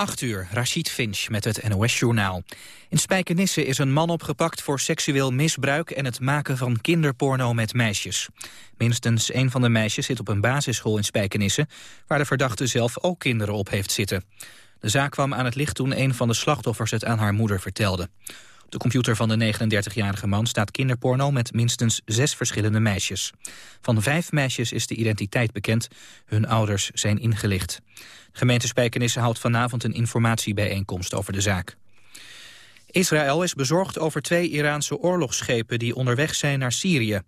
8 uur, Rachid Finch met het NOS-journaal. In Spijkenisse is een man opgepakt voor seksueel misbruik... en het maken van kinderporno met meisjes. Minstens een van de meisjes zit op een basisschool in Spijkenisse... waar de verdachte zelf ook kinderen op heeft zitten. De zaak kwam aan het licht toen een van de slachtoffers het aan haar moeder vertelde. De computer van de 39-jarige man staat kinderporno met minstens zes verschillende meisjes. Van vijf meisjes is de identiteit bekend. Hun ouders zijn ingelicht. De gemeente houdt vanavond een informatiebijeenkomst over de zaak. Israël is bezorgd over twee Iraanse oorlogsschepen die onderweg zijn naar Syrië.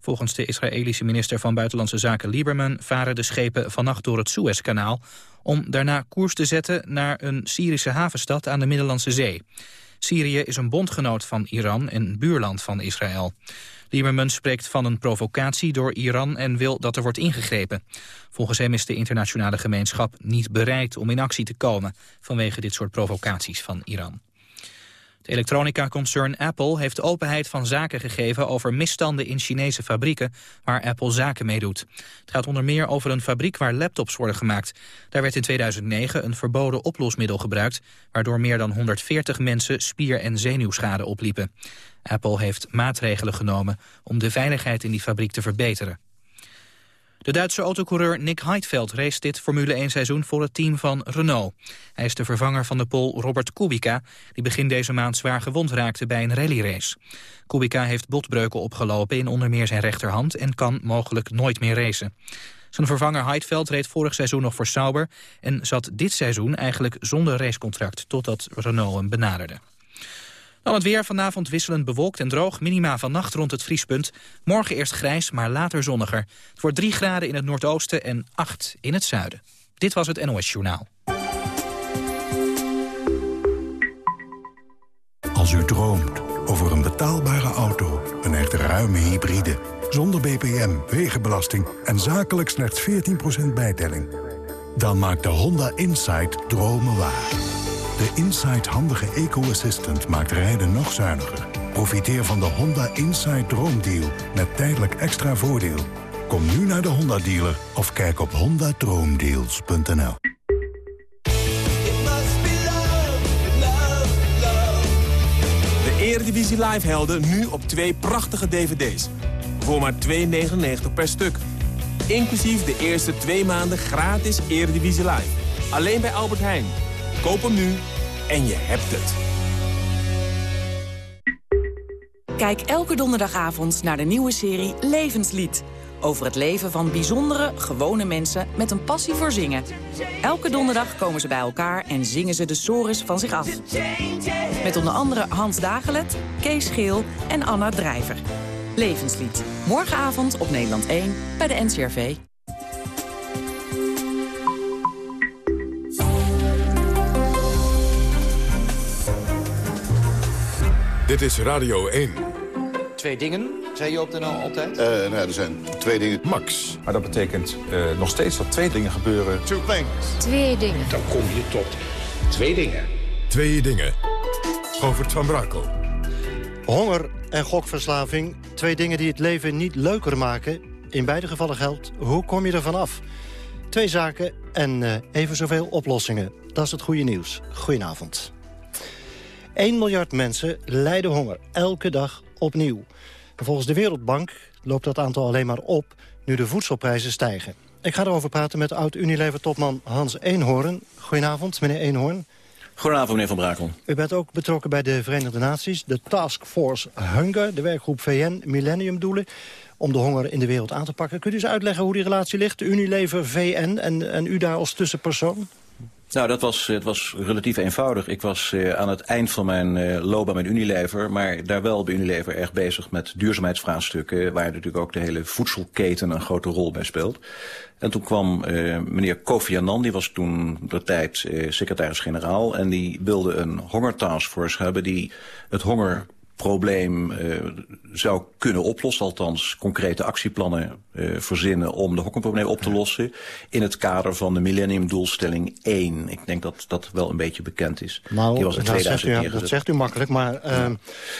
Volgens de Israëlische minister van Buitenlandse Zaken Lieberman varen de schepen vannacht door het Suezkanaal om daarna koers te zetten naar een Syrische havenstad aan de Middellandse Zee. Syrië is een bondgenoot van Iran en buurland van Israël. Lieberman spreekt van een provocatie door Iran en wil dat er wordt ingegrepen. Volgens hem is de internationale gemeenschap niet bereid om in actie te komen... vanwege dit soort provocaties van Iran. Het elektronica-concern Apple heeft openheid van zaken gegeven over misstanden in Chinese fabrieken waar Apple zaken mee doet. Het gaat onder meer over een fabriek waar laptops worden gemaakt. Daar werd in 2009 een verboden oplosmiddel gebruikt, waardoor meer dan 140 mensen spier- en zenuwschade opliepen. Apple heeft maatregelen genomen om de veiligheid in die fabriek te verbeteren. De Duitse autocoureur Nick Heidfeld race dit Formule 1-seizoen voor het team van Renault. Hij is de vervanger van de Pool Robert Kubica, die begin deze maand zwaar gewond raakte bij een rallyrace. Kubica heeft botbreuken opgelopen in onder meer zijn rechterhand en kan mogelijk nooit meer racen. Zijn vervanger Heidfeld reed vorig seizoen nog voor Sauber en zat dit seizoen eigenlijk zonder racecontract totdat Renault hem benaderde. Dan het weer vanavond wisselend bewolkt en droog. Minima vannacht rond het vriespunt. Morgen eerst grijs, maar later zonniger. Het wordt 3 graden in het noordoosten en 8 in het zuiden. Dit was het NOS Journaal. Als u droomt over een betaalbare auto, een echt ruime hybride... zonder BPM, wegenbelasting en zakelijk slechts 14% bijtelling... dan maakt de Honda Insight dromen waar. De Insight handige eco-assistant maakt rijden nog zuiniger. Profiteer van de Honda Insight Droomdeal met tijdelijk extra voordeel. Kom nu naar de Honda dealer of kijk op hondadroomdeals.nl. De Eredivisie Live helden nu op twee prachtige dvd's. Voor maar 2,99 per stuk. Inclusief de eerste twee maanden gratis Eredivisie Live. Alleen bij Albert Heijn. Koop hem nu en je hebt het. Kijk elke donderdagavond naar de nieuwe serie Levenslied. Over het leven van bijzondere, gewone mensen met een passie voor zingen. Elke donderdag komen ze bij elkaar en zingen ze de sores van zich af. Met onder andere Hans Dagelet, Kees Geel en Anna Drijver. Levenslied. Morgenavond op Nederland 1 bij de NCRV. Dit is Radio 1. Twee dingen, zei je op de NL altijd? Uh, nou, er zijn twee dingen. Max. Maar dat betekent uh, nog steeds dat twee dingen gebeuren. Two things. Twee dingen. Dan kom je tot twee dingen. Twee dingen. Govert van Brakel. Honger en gokverslaving. Twee dingen die het leven niet leuker maken. In beide gevallen geldt, hoe kom je er vanaf? Twee zaken en uh, even zoveel oplossingen. Dat is het goede nieuws. Goedenavond. 1 miljard mensen lijden honger, elke dag opnieuw. volgens de Wereldbank loopt dat aantal alleen maar op... nu de voedselprijzen stijgen. Ik ga erover praten met oud-Unilever-topman Hans Eenhoorn. Goedenavond, meneer Eenhoorn. Goedenavond, meneer Van Brakel. U bent ook betrokken bij de Verenigde Naties, de Task Force Hunger... de werkgroep VN Millenniumdoelen, om de honger in de wereld aan te pakken. Kunt u eens uitleggen hoe die relatie ligt, Unilever, VN en, en u daar als tussenpersoon? Nou, dat was, het was relatief eenvoudig. Ik was uh, aan het eind van mijn uh, loopbaan met Unilever... maar daar wel bij Unilever erg bezig met duurzaamheidsvraagstukken... waar natuurlijk ook de hele voedselketen een grote rol bij speelt. En toen kwam uh, meneer Kofi Annan, die was toen de tijd secretaris-generaal... en die wilde een hongertaskforce hebben die het honger probleem uh, zou kunnen oplossen. Althans, concrete actieplannen uh, verzinnen om de hongerprobleem op te lossen. In het kader van de millenniumdoelstelling 1. Ik denk dat dat wel een beetje bekend is. Nou, die was in 2000 dat, zegt u, dat zegt u makkelijk, maar... Uh, nou,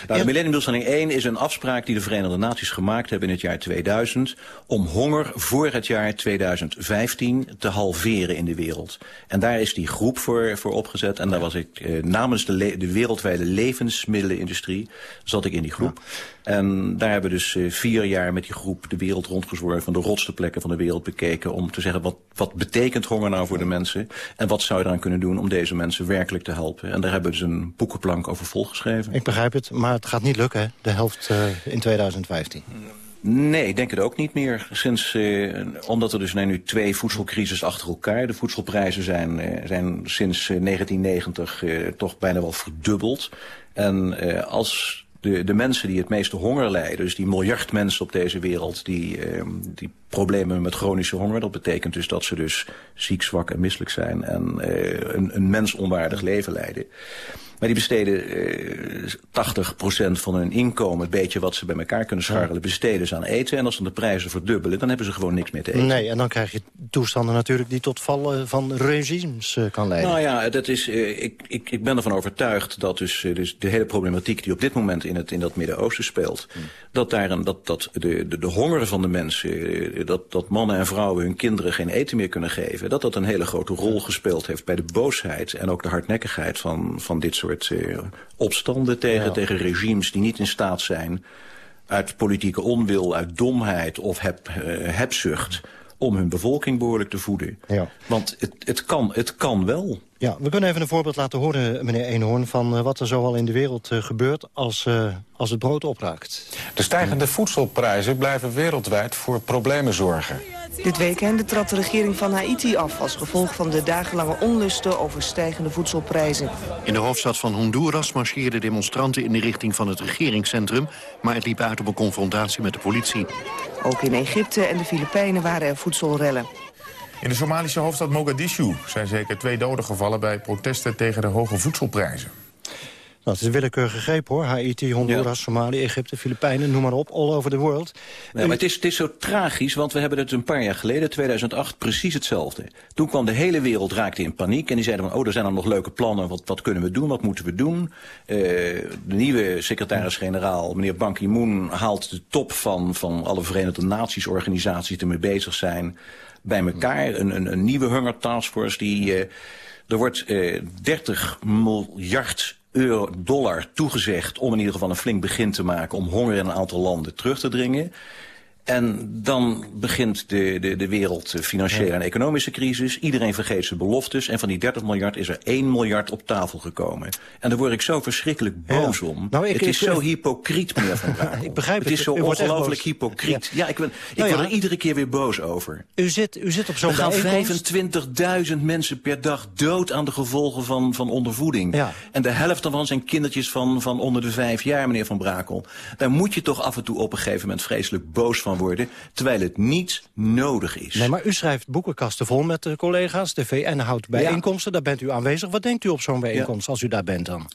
de millenniumdoelstelling 1 is een afspraak die de Verenigde Naties gemaakt hebben in het jaar 2000... om honger voor het jaar 2015 te halveren in de wereld. En daar is die groep voor, voor opgezet. En daar was ik uh, namens de, de wereldwijde levensmiddelenindustrie zat ik in die groep. En daar hebben we dus uh, vier jaar met die groep de wereld rondgezworven... de rotste plekken van de wereld bekeken... om te zeggen, wat, wat betekent honger nou voor de mensen... en wat zou je eraan kunnen doen om deze mensen werkelijk te helpen. En daar hebben we dus een boekenplank over volgeschreven. Ik begrijp het, maar het gaat niet lukken, hè? de helft uh, in 2015. Nee, ik denk het ook niet meer. Sinds, uh, omdat er dus nu twee voedselcrisis achter elkaar. De voedselprijzen zijn, uh, zijn sinds uh, 1990 toch bijna wel verdubbeld. En als de, de mensen die het meeste honger lijden... dus die miljard mensen op deze wereld... die, die problemen met chronische honger... dat betekent dus dat ze dus ziek, zwak en misselijk zijn... en een, een mensonwaardig leven leiden maar die besteden eh, 80% van hun inkomen, het beetje wat ze bij elkaar kunnen scharrelen, besteden ze aan eten. En als dan de prijzen verdubbelen, dan hebben ze gewoon niks meer te eten. Nee, en dan krijg je toestanden natuurlijk die tot vallen van regimes uh, kan leiden. Nou ja, dat is, uh, ik, ik, ik ben ervan overtuigd dat dus, dus de hele problematiek die op dit moment in, het, in dat Midden-Oosten speelt, hmm. dat, daar een, dat, dat de, de, de honger van de mensen, dat, dat mannen en vrouwen hun kinderen geen eten meer kunnen geven, dat dat een hele grote rol gespeeld heeft bij de boosheid en ook de hardnekkigheid van, van dit soort uh, opstanden tegen, ja. tegen regimes die niet in staat zijn... uit politieke onwil, uit domheid of heb, uh, hebzucht... om hun bevolking behoorlijk te voeden. Ja. Want het, het, kan, het kan wel. Ja, we kunnen even een voorbeeld laten horen, meneer Eenhoorn... van uh, wat er zoal in de wereld uh, gebeurt als, uh, als het brood opraakt. De stijgende voedselprijzen blijven wereldwijd voor problemen zorgen. Dit weekend trad de regering van Haiti af... als gevolg van de dagenlange onlusten over stijgende voedselprijzen. In de hoofdstad van Honduras marcheerden demonstranten... in de richting van het regeringscentrum... maar het liep uit op een confrontatie met de politie. Ook in Egypte en de Filipijnen waren er voedselrellen. In de Somalische hoofdstad Mogadishu zijn zeker twee doden gevallen... bij protesten tegen de hoge voedselprijzen. Nou, het is een willekeur gegrepen hoor. Haiti, Honduras, ja. Somalië, Egypte, Filipijnen, noem maar op. All over the world. Ja, maar het is, het is zo tragisch, want we hebben het een paar jaar geleden, 2008, precies hetzelfde. Toen kwam de hele wereld, raakte in paniek. En die zeiden van, oh, er zijn er nog leuke plannen. Wat, wat kunnen we doen? Wat moeten we doen? Uh, de nieuwe secretaris-generaal, meneer Ban Ki-moon, haalt de top van, van alle Verenigde Naties organisaties die ermee bezig zijn bij elkaar. Een, een, een nieuwe hunger taskforce die... Uh, er wordt uh, 30 miljard euro, dollar toegezegd om in ieder geval een flink begin te maken... om honger in een aantal landen terug te dringen. En dan begint de, de, de wereld financiële en economische crisis. Iedereen vergeet zijn beloftes. En van die 30 miljard is er 1 miljard op tafel gekomen. En daar word ik zo verschrikkelijk boos ja. om. Nou, ik, het is ik, zo hypocriet, meneer Van Brakel. ik begrijp het. Het is zo ongelooflijk hypocriet. Ja, ja, ik, ben, ik nou word er iedere keer weer boos over. U zit, u zit op zo'n Er gaan 25.000 mensen per dag dood aan de gevolgen van, van ondervoeding. Ja. En de helft daarvan zijn kindertjes van, van onder de vijf jaar, meneer Van Brakel. Daar moet je toch af en toe op een gegeven moment vreselijk boos van worden... terwijl het niet nodig is. Nee, maar u schrijft boekenkasten vol met de collega's. De VN houdt bijeenkomsten, ja. daar bent u aanwezig. Wat denkt u op zo'n bijeenkomst ja. als u daar bent dan?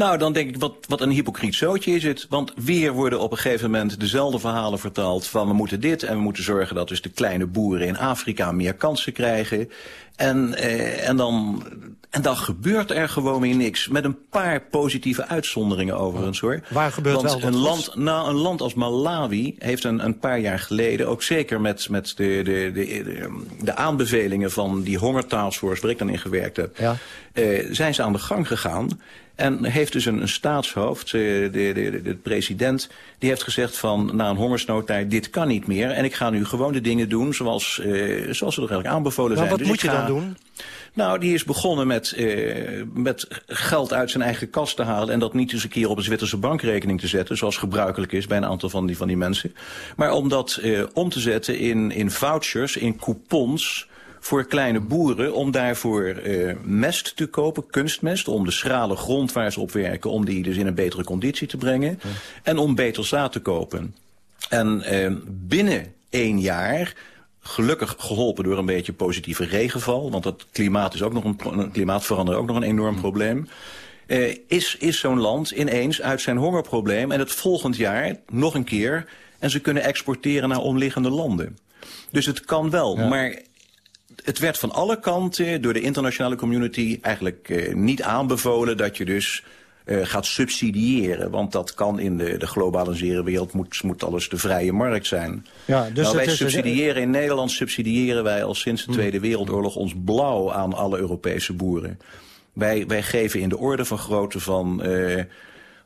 Nou, dan denk ik, wat, wat een hypocriet zootje is het. Want weer worden op een gegeven moment dezelfde verhalen verteld... van we moeten dit en we moeten zorgen dat dus de kleine boeren in Afrika meer kansen krijgen. En, eh, en, dan, en dan gebeurt er gewoon weer niks. Met een paar positieve uitzonderingen overigens hoor. Waar gebeurt Want wel een land, nou, een land als Malawi heeft een, een paar jaar geleden... ook zeker met, met de, de, de, de, aanbevelingen van die hongertaalsforce... waar ik dan in gewerkt heb... Ja. Uh, zijn ze aan de gang gegaan... En heeft dus een, een staatshoofd, de, de, de, de, president, die heeft gezegd van na een hongersnoodtijd, dit kan niet meer. En ik ga nu gewoon de dingen doen zoals, uh, zoals ze er eigenlijk aanbevolen maar zijn. Wat dus moet je ga, dan doen? Nou, die is begonnen met, uh, met geld uit zijn eigen kast te halen... en dat niet eens een keer op een Zwitserse bankrekening te zetten... zoals gebruikelijk is bij een aantal van die, van die mensen. Maar om dat uh, om te zetten in, in vouchers, in coupons voor kleine boeren om daarvoor uh, mest te kopen, kunstmest, om de schrale grond waar ze op werken, om die dus in een betere conditie te brengen. Ja. En om beter zaad te kopen. En uh, binnen één jaar gelukkig geholpen door een beetje positieve regenval. Want het klimaat is ook nog een, klimaatverandering ook nog een enorm probleem Uh, is is zo'n land ineens uit zijn hongerprobleem... en het volgend jaar nog een keer... en ze kunnen exporteren naar omliggende landen. Dus het kan wel, ja. maar het werd van alle kanten door de internationale community eigenlijk uh, niet aanbevolen dat je dus uh, gaat subsidiëren. Want dat kan in de, de globalisere wereld, moet, moet alles de vrije markt zijn. Ja, dus nou, wij subsidiëren, in Nederland subsidiëren wij al sinds de Tweede Wereldoorlog ons blauw aan alle Europese boeren. Wij, wij geven in de orde van grootte van, uh,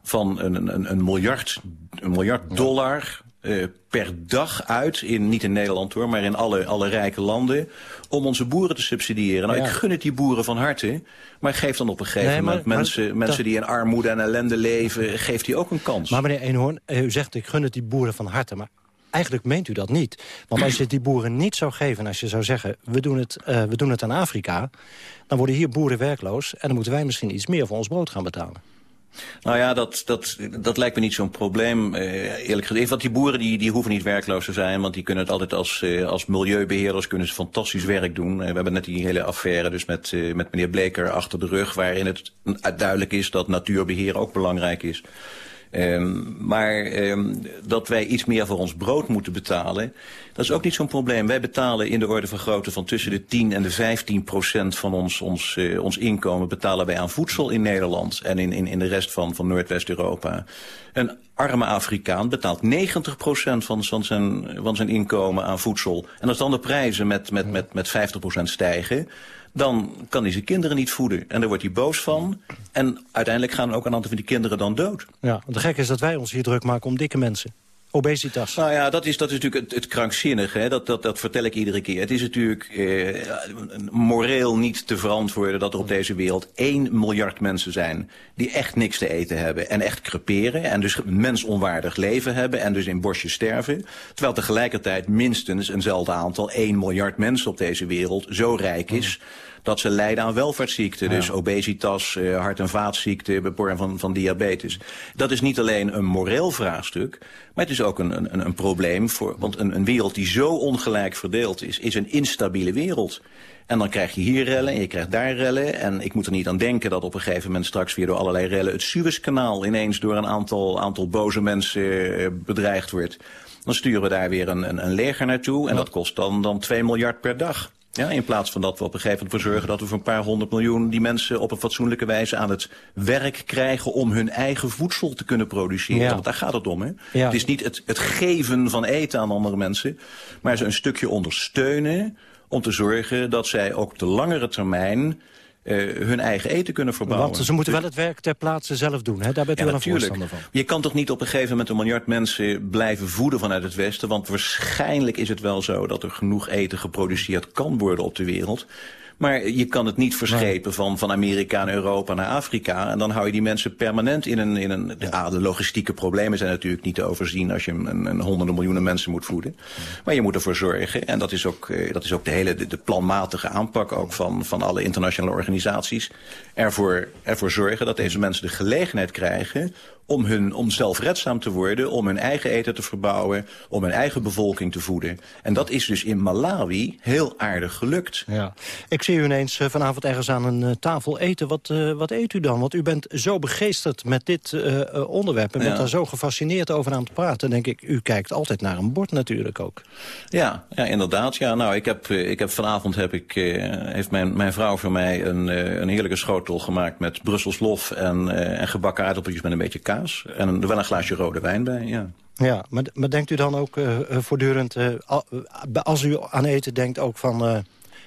van een, een, een, miljard, een miljard dollar uh, per dag uit, in, niet in Nederland hoor, maar in alle, alle rijke landen, om onze boeren te subsidiëren. Nou, ja. ik gun het die boeren van harte, maar geef dan op een gegeven nee, moment maar, mensen, maar, mensen die in armoede en ellende leven, geeft die ook een kans. Maar meneer Eenhoorn, u zegt ik gun het die boeren van harte, maar eigenlijk meent u dat niet. Want als je het die boeren niet zou geven, als je zou zeggen... we doen het, uh, we doen het aan Afrika, dan worden hier boeren werkloos... en dan moeten wij misschien iets meer voor ons brood gaan betalen. Nou ja, dat, dat, dat lijkt me niet zo'n probleem, eh, eerlijk gezegd. Want die boeren die, die hoeven niet werkloos te zijn... want die kunnen het altijd als, eh, als milieubeheerders kunnen ze fantastisch werk doen. Uh, we hebben net die hele affaire dus met, uh, met meneer Bleker achter de rug... waarin het duidelijk is dat natuurbeheer ook belangrijk is. Um, maar um, dat wij iets meer voor ons brood moeten betalen, dat is ook niet zo'n probleem. Wij betalen in de orde van grootte van tussen de 10 en de 15 procent van ons, ons, uh, ons inkomen betalen wij aan voedsel in Nederland en in, in, in de rest van, van Noordwest-Europa. Een arme Afrikaan betaalt 90 procent van, van, zijn, van zijn inkomen aan voedsel. En als dan de prijzen met, met, met, met 50 procent stijgen, dan kan hij zijn kinderen niet voeden. En daar wordt hij boos van. En uiteindelijk gaan ook een aantal van die kinderen dan dood. Ja, de gek is dat wij ons hier druk maken om dikke mensen. Obesitas. Nou ja, dat is, dat is natuurlijk het, het krankzinnige. Hè? Dat, dat, dat vertel ik iedere keer. Het is natuurlijk eh, moreel niet te verantwoorden dat er op deze wereld 1 miljard mensen zijn die echt niks te eten hebben en echt creperen en dus mensonwaardig leven hebben en dus in bosjes sterven. Terwijl tegelijkertijd minstens eenzelfde aantal 1 miljard mensen op deze wereld zo rijk is... Mm dat ze lijden aan welvaartsziekten. Dus obesitas, uh, hart- en vaatziekten, vorm van, van diabetes. Dat is niet alleen een moreel vraagstuk, maar het is ook een, een, een probleem. Voor, want een, een wereld die zo ongelijk verdeeld is, is een instabiele wereld. En dan krijg je hier rellen en je krijgt daar rellen. En ik moet er niet aan denken dat op een gegeven moment straks weer door allerlei rellen... het Suezkanaal ineens door een aantal, aantal boze mensen uh, bedreigd wordt. Dan sturen we daar weer een, een, een leger naartoe en dat kost dan, dan 2 miljard per dag. Ja, in plaats van dat we op een gegeven moment voor zorgen dat we voor een paar honderd miljoen die mensen op een fatsoenlijke wijze aan het werk krijgen om hun eigen voedsel te kunnen produceren. Ja. Want daar gaat het om. Hè? Ja. Het is niet het, het geven van eten aan andere mensen, maar ze een stukje ondersteunen om te zorgen dat zij ook op de langere termijn uh, hun eigen eten kunnen verbouwen. Want ze moeten wel het werk ter plaatse zelf doen, hè? daar bent u ja, wel een voorstander van. Je kan toch niet op een gegeven moment een miljard mensen blijven voeden vanuit het Westen, want waarschijnlijk is het wel zo dat er genoeg eten geproduceerd kan worden op de wereld. Maar je kan het niet verschepen van, van Amerika naar Europa naar Afrika. En dan hou je die mensen permanent in een... In een ja. de logistieke problemen zijn natuurlijk niet te overzien... als je een, een honderden miljoenen mensen moet voeden. Maar je moet ervoor zorgen, en dat is ook, eh, dat is ook de hele de, de planmatige aanpak... ook van, van alle internationale organisaties... Ervoor, ervoor zorgen dat deze mensen de gelegenheid krijgen om, hun, om zelfredzaam te worden, om hun eigen eten te verbouwen, om hun eigen bevolking te voeden. En dat is dus in Malawi heel aardig gelukt. Ja. Ik zie u ineens uh, vanavond ergens aan een uh, tafel eten. Wat, uh, wat eet u dan? Want u bent zo begeesterd met dit onderwerp en bent daar zo gefascineerd over aan te praten. denk ik, u kijkt altijd naar een bord natuurlijk ook. Ja, ja inderdaad. Ja, nou, ik heb, ik heb vanavond heb ik, heeft mijn, mijn vrouw voor mij een, een heerlijke schotel gemaakt met Brussels lof en, en gebakken aardappeltjes met een beetje kaas en er wel een glaasje rode wijn bij, ja. Ja, maar, maar denkt u dan ook uh, voortdurend, uh, als u aan eten denkt ook van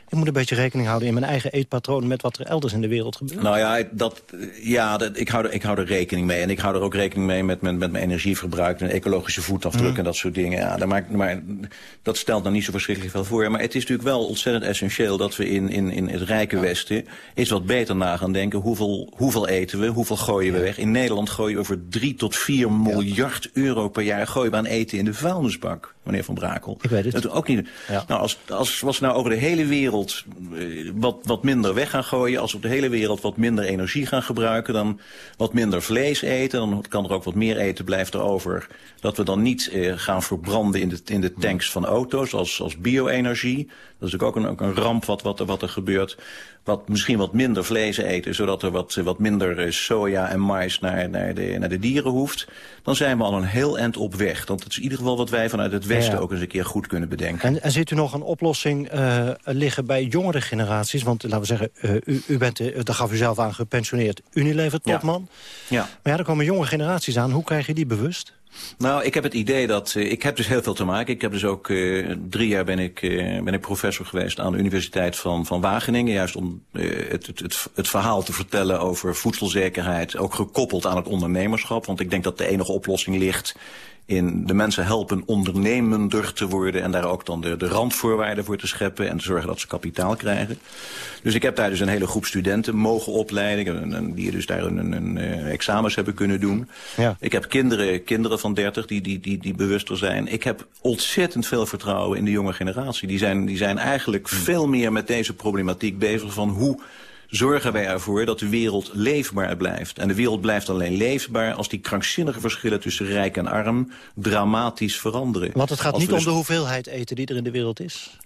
ik moet een beetje rekening houden in mijn eigen eetpatroon... met wat er elders in de wereld gebeurt. Nou ja, dat, ja dat, ik, hou er, ik hou er rekening mee. En ik hou er ook rekening mee met, met, met mijn energieverbruik... en ecologische voetafdruk mm. en dat soort dingen. Ja, daar maakt, maar dat stelt dan niet zo verschrikkelijk veel voor. Maar het is natuurlijk wel ontzettend essentieel... dat we in, in, in het rijke Westen eens wat beter na gaan denken... hoeveel, hoeveel eten we, hoeveel gooien we weg. In Nederland gooien we over 3 tot 4 miljard euro per jaar... gooien we aan eten in de vuilnisbak, meneer Van Brakel. Ik weet het. Dat ook niet. Nou, als, als, als we nou over de hele wereld eh, wat, wat minder weg gaan gooien... als we op de hele wereld wat minder energie gaan gebruiken... dan wat minder vlees eten, dan kan er ook wat meer eten blijft er over. Dat we dan niet eh, gaan verbranden in de, in de tanks van auto's als, als bio-energie. Dat is ook een, ook een ramp wat, wat, wat er gebeurt. Wat, misschien wat minder vlees eten, zodat er wat, wat minder eh, soja en mais naar, naar, de, naar de dieren hoeft. Dan zijn we al een heel eind op weg. Want het is in ieder geval wat wij vanuit het Westen ook eens een keer goed kunnen bedenken. En, en ziet u nog een oplossing uh, liggen bij jongere generaties? Want laten we zeggen, uh, u, u bent, uh, daar gaf u zelf aan, gepensioneerd Unilever-topman. Ja. ja. Maar ja, er komen jonge generaties aan. Hoe krijg je die bewust? Nou, ik heb het idee dat... Uh, ik heb dus heel veel te maken. Ik heb dus ook uh, drie jaar ben ik, uh, ben ik professor geweest aan de Universiteit van, van Wageningen. Juist om het, het, het, het verhaal te vertellen over voedselzekerheid. Ook gekoppeld aan het ondernemerschap. Want ik denk dat de enige oplossing ligt in de mensen helpen ondernemender te worden... en daar ook dan de, de randvoorwaarden voor te scheppen... en te zorgen dat ze kapitaal krijgen. Dus ik heb daar dus een hele groep studenten mogen opleiden... En, die dus daar een, een, een, examens hebben kunnen doen. Ja. Ik heb kinderen, kinderen van 30 die, die, die, die bewuster zijn. Ik heb ontzettend veel vertrouwen in de jonge generatie. Die zijn, die zijn eigenlijk veel meer met deze problematiek bezig... van hoe zorgen wij ervoor dat de wereld leefbaar blijft. En de wereld blijft alleen leefbaar als die krankzinnige verschillen tussen rijk en arm dramatisch veranderen. Want het gaat Als niet om dus- de hoeveelheid eten die er in de wereld is.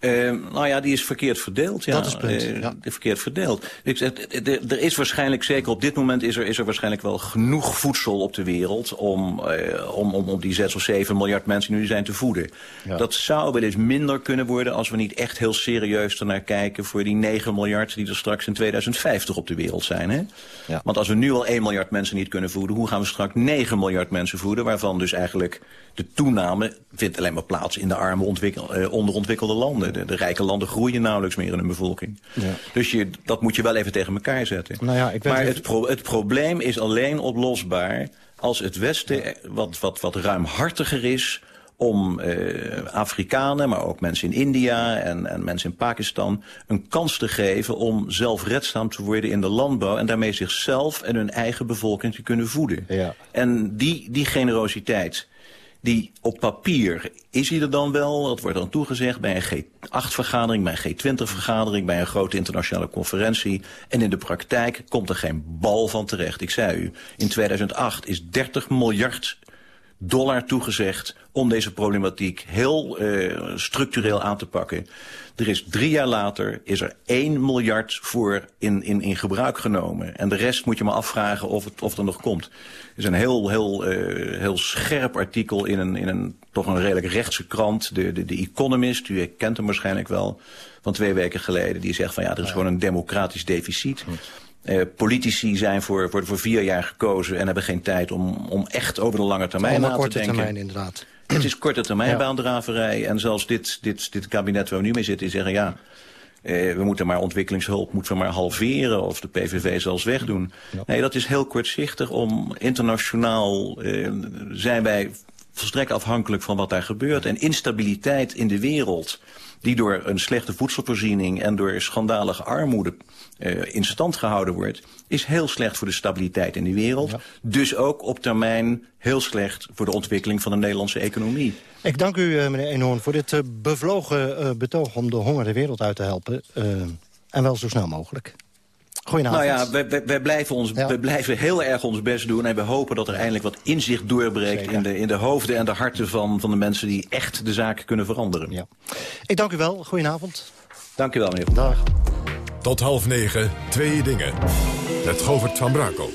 Uh, nou ja, die is verkeerd verdeeld. Ja. Dat is punt, Uh, ja. Verkeerd verdeeld. Ik zeg, Er is waarschijnlijk, zeker op dit moment, is er, is er waarschijnlijk wel genoeg voedsel op de wereld om, uh, om, om, om die 6 of 7 miljard mensen die nu zijn te voeden. Ja. Dat zou wel eens minder kunnen worden als we niet echt heel serieus ernaar kijken voor die 9 miljard die er straks in 2050 op de wereld zijn. Hè? Ja. Want als we nu al 1 miljard mensen niet kunnen voeden, hoe gaan we straks 9 miljard mensen voeden, waarvan dus eigenlijk de toename vindt alleen maar plaats in de arme ontwikkel, eh, onderontwikkelde landen. De, de rijke landen groeien nauwelijks meer in hun bevolking. Ja. Dus je, dat moet je wel even tegen elkaar zetten. Nou ja, ik maar het, pro- het probleem is alleen oplosbaar als het Westen wat, wat, wat ruimhartiger is om eh, Afrikanen, maar ook mensen in India en, en mensen in Pakistan... een kans te geven om zelfredzaam te worden in de landbouw... en daarmee zichzelf en hun eigen bevolking te kunnen voeden. Ja. En die, die generositeit, die op papier is die er dan wel. Dat wordt dan toegezegd bij een G8-vergadering, bij een G20-vergadering... bij een grote internationale conferentie. En in de praktijk komt er geen bal van terecht. Ik zei u, in 2008 is 30 miljard dollar toegezegd om deze problematiek heel uh, structureel aan te pakken. Er is drie jaar later is er 1 miljard voor in, in, in gebruik genomen. En de rest moet je maar afvragen of het, of het er nog komt. Er is een heel, heel, uh, heel scherp artikel in een, in een toch een redelijk rechtse krant. De, de, de Economist, u kent hem waarschijnlijk wel, van twee weken geleden. Die zegt van ja, er is gewoon een democratisch deficit. Uh, politici zijn voor, voor, voor vier jaar gekozen en hebben geen tijd om, om echt over de lange termijn na te korte denken. termijn inderdaad. Het is korte termijn Ja. baandraverij. En zelfs dit, dit, dit kabinet waar we nu mee zitten, die zeggen ja... eh, we moeten maar ontwikkelingshulp moeten we maar halveren of de PVV zelfs wegdoen. Nee, dat is heel kortzichtig. Om internationaal eh, zijn wij volstrekt afhankelijk van wat daar gebeurt. En instabiliteit in de wereld, die door een slechte voedselvoorziening en door schandalige armoede eh, in stand gehouden wordt, is heel slecht voor de stabiliteit in de wereld. Dus ook op termijn heel slecht voor de ontwikkeling van de Nederlandse economie. Ik dank u, eh, meneer Eenhoorn, voor dit eh, bevlogen betoog... om de honger de wereld uit te helpen. en wel zo snel mogelijk. Goedenavond. Nou ja, wij, wij, wij blijven ons, wij blijven heel erg ons best doen. En we hopen dat er eindelijk wat inzicht doorbreekt in de, in de hoofden en de harten van, van de mensen die echt de zaak kunnen veranderen. Ja. Ik dank u wel. Goedenavond. Dank u wel, meneer. Dag. Tot half negen, twee dingen. Met Govert van Brakel.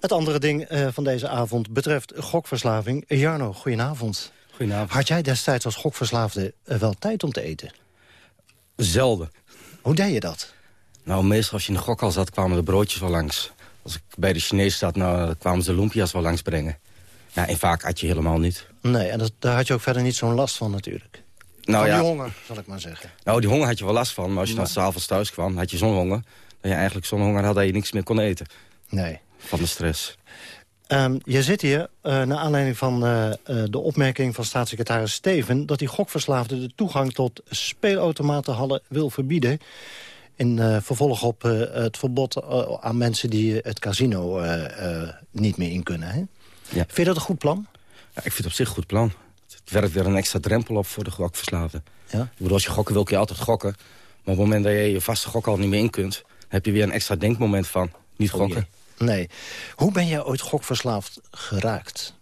Het andere ding eh, van deze avond betreft gokverslaving. Jarno, goedenavond. Goedenavond. Had jij destijds als gokverslaafde eh, wel tijd om te eten? Zelden. Hoe deed je dat? Nou, meestal als je in de gokhal zat, kwamen de broodjes wel langs. Als ik bij de Chinees zat, nou, kwamen ze de lumpia's wel langs brengen. Ja, en vaak had je helemaal niet. Nee, en dat, daar had je ook verder niet zo'n last van natuurlijk. Nou van ja, die honger, zal ik maar zeggen. nou, die honger had je wel last van. Maar als je dan s'avonds thuis kwam, had je zo'n honger... dat je eigenlijk zo'n honger had dat je niks meer kon eten. Nee. Van de stress. Ehm, je zit hier, eh naar aanleiding van eh, eh, de opmerking van staatssecretaris Steven... dat die gokverslaafde de toegang tot speelautomatenhallen wil verbieden... in eh, vervolg op eh, het verbod eh, aan mensen die het casino niet meer in kunnen. Hè? Vind je dat een goed plan? Ja, ik vind het op zich een goed plan. Het werkt weer een extra drempel op voor de gokverslaafden. Ja. Ik bedoel, als je gokken wil, kun je altijd gokken. Maar op het moment dat je je vaste gok al niet meer in kunt... heb je weer een extra denkmoment van niet Oh gokken. Nee. Hoe ben jij ooit gokverslaafd geraakt?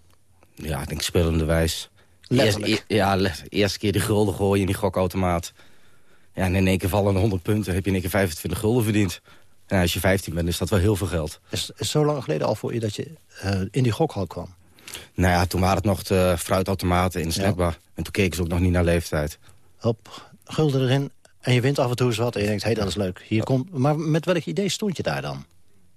Ja, ik denk spelende wijs. Letterlijk? Eerst, e- ja, eerste keer die gulden gooien in die gokautomaat. Ja, en in één keer vallen er 100 punten, heb je in één keer 25 gulden verdiend. Ja, als je 15 bent, is dat wel heel veel geld. Is, is zo lang geleden al voor je dat je eh, in die gokhal kwam? Nou ja, toen waren het nog de fruitautomaten in de snackbar. En toen keken ze ook nog niet naar leeftijd. Hop, gulden erin en je wint af en toe eens wat en je denkt, hé, hey, dat is leuk. Hier komt, maar met welk idee stond je daar dan?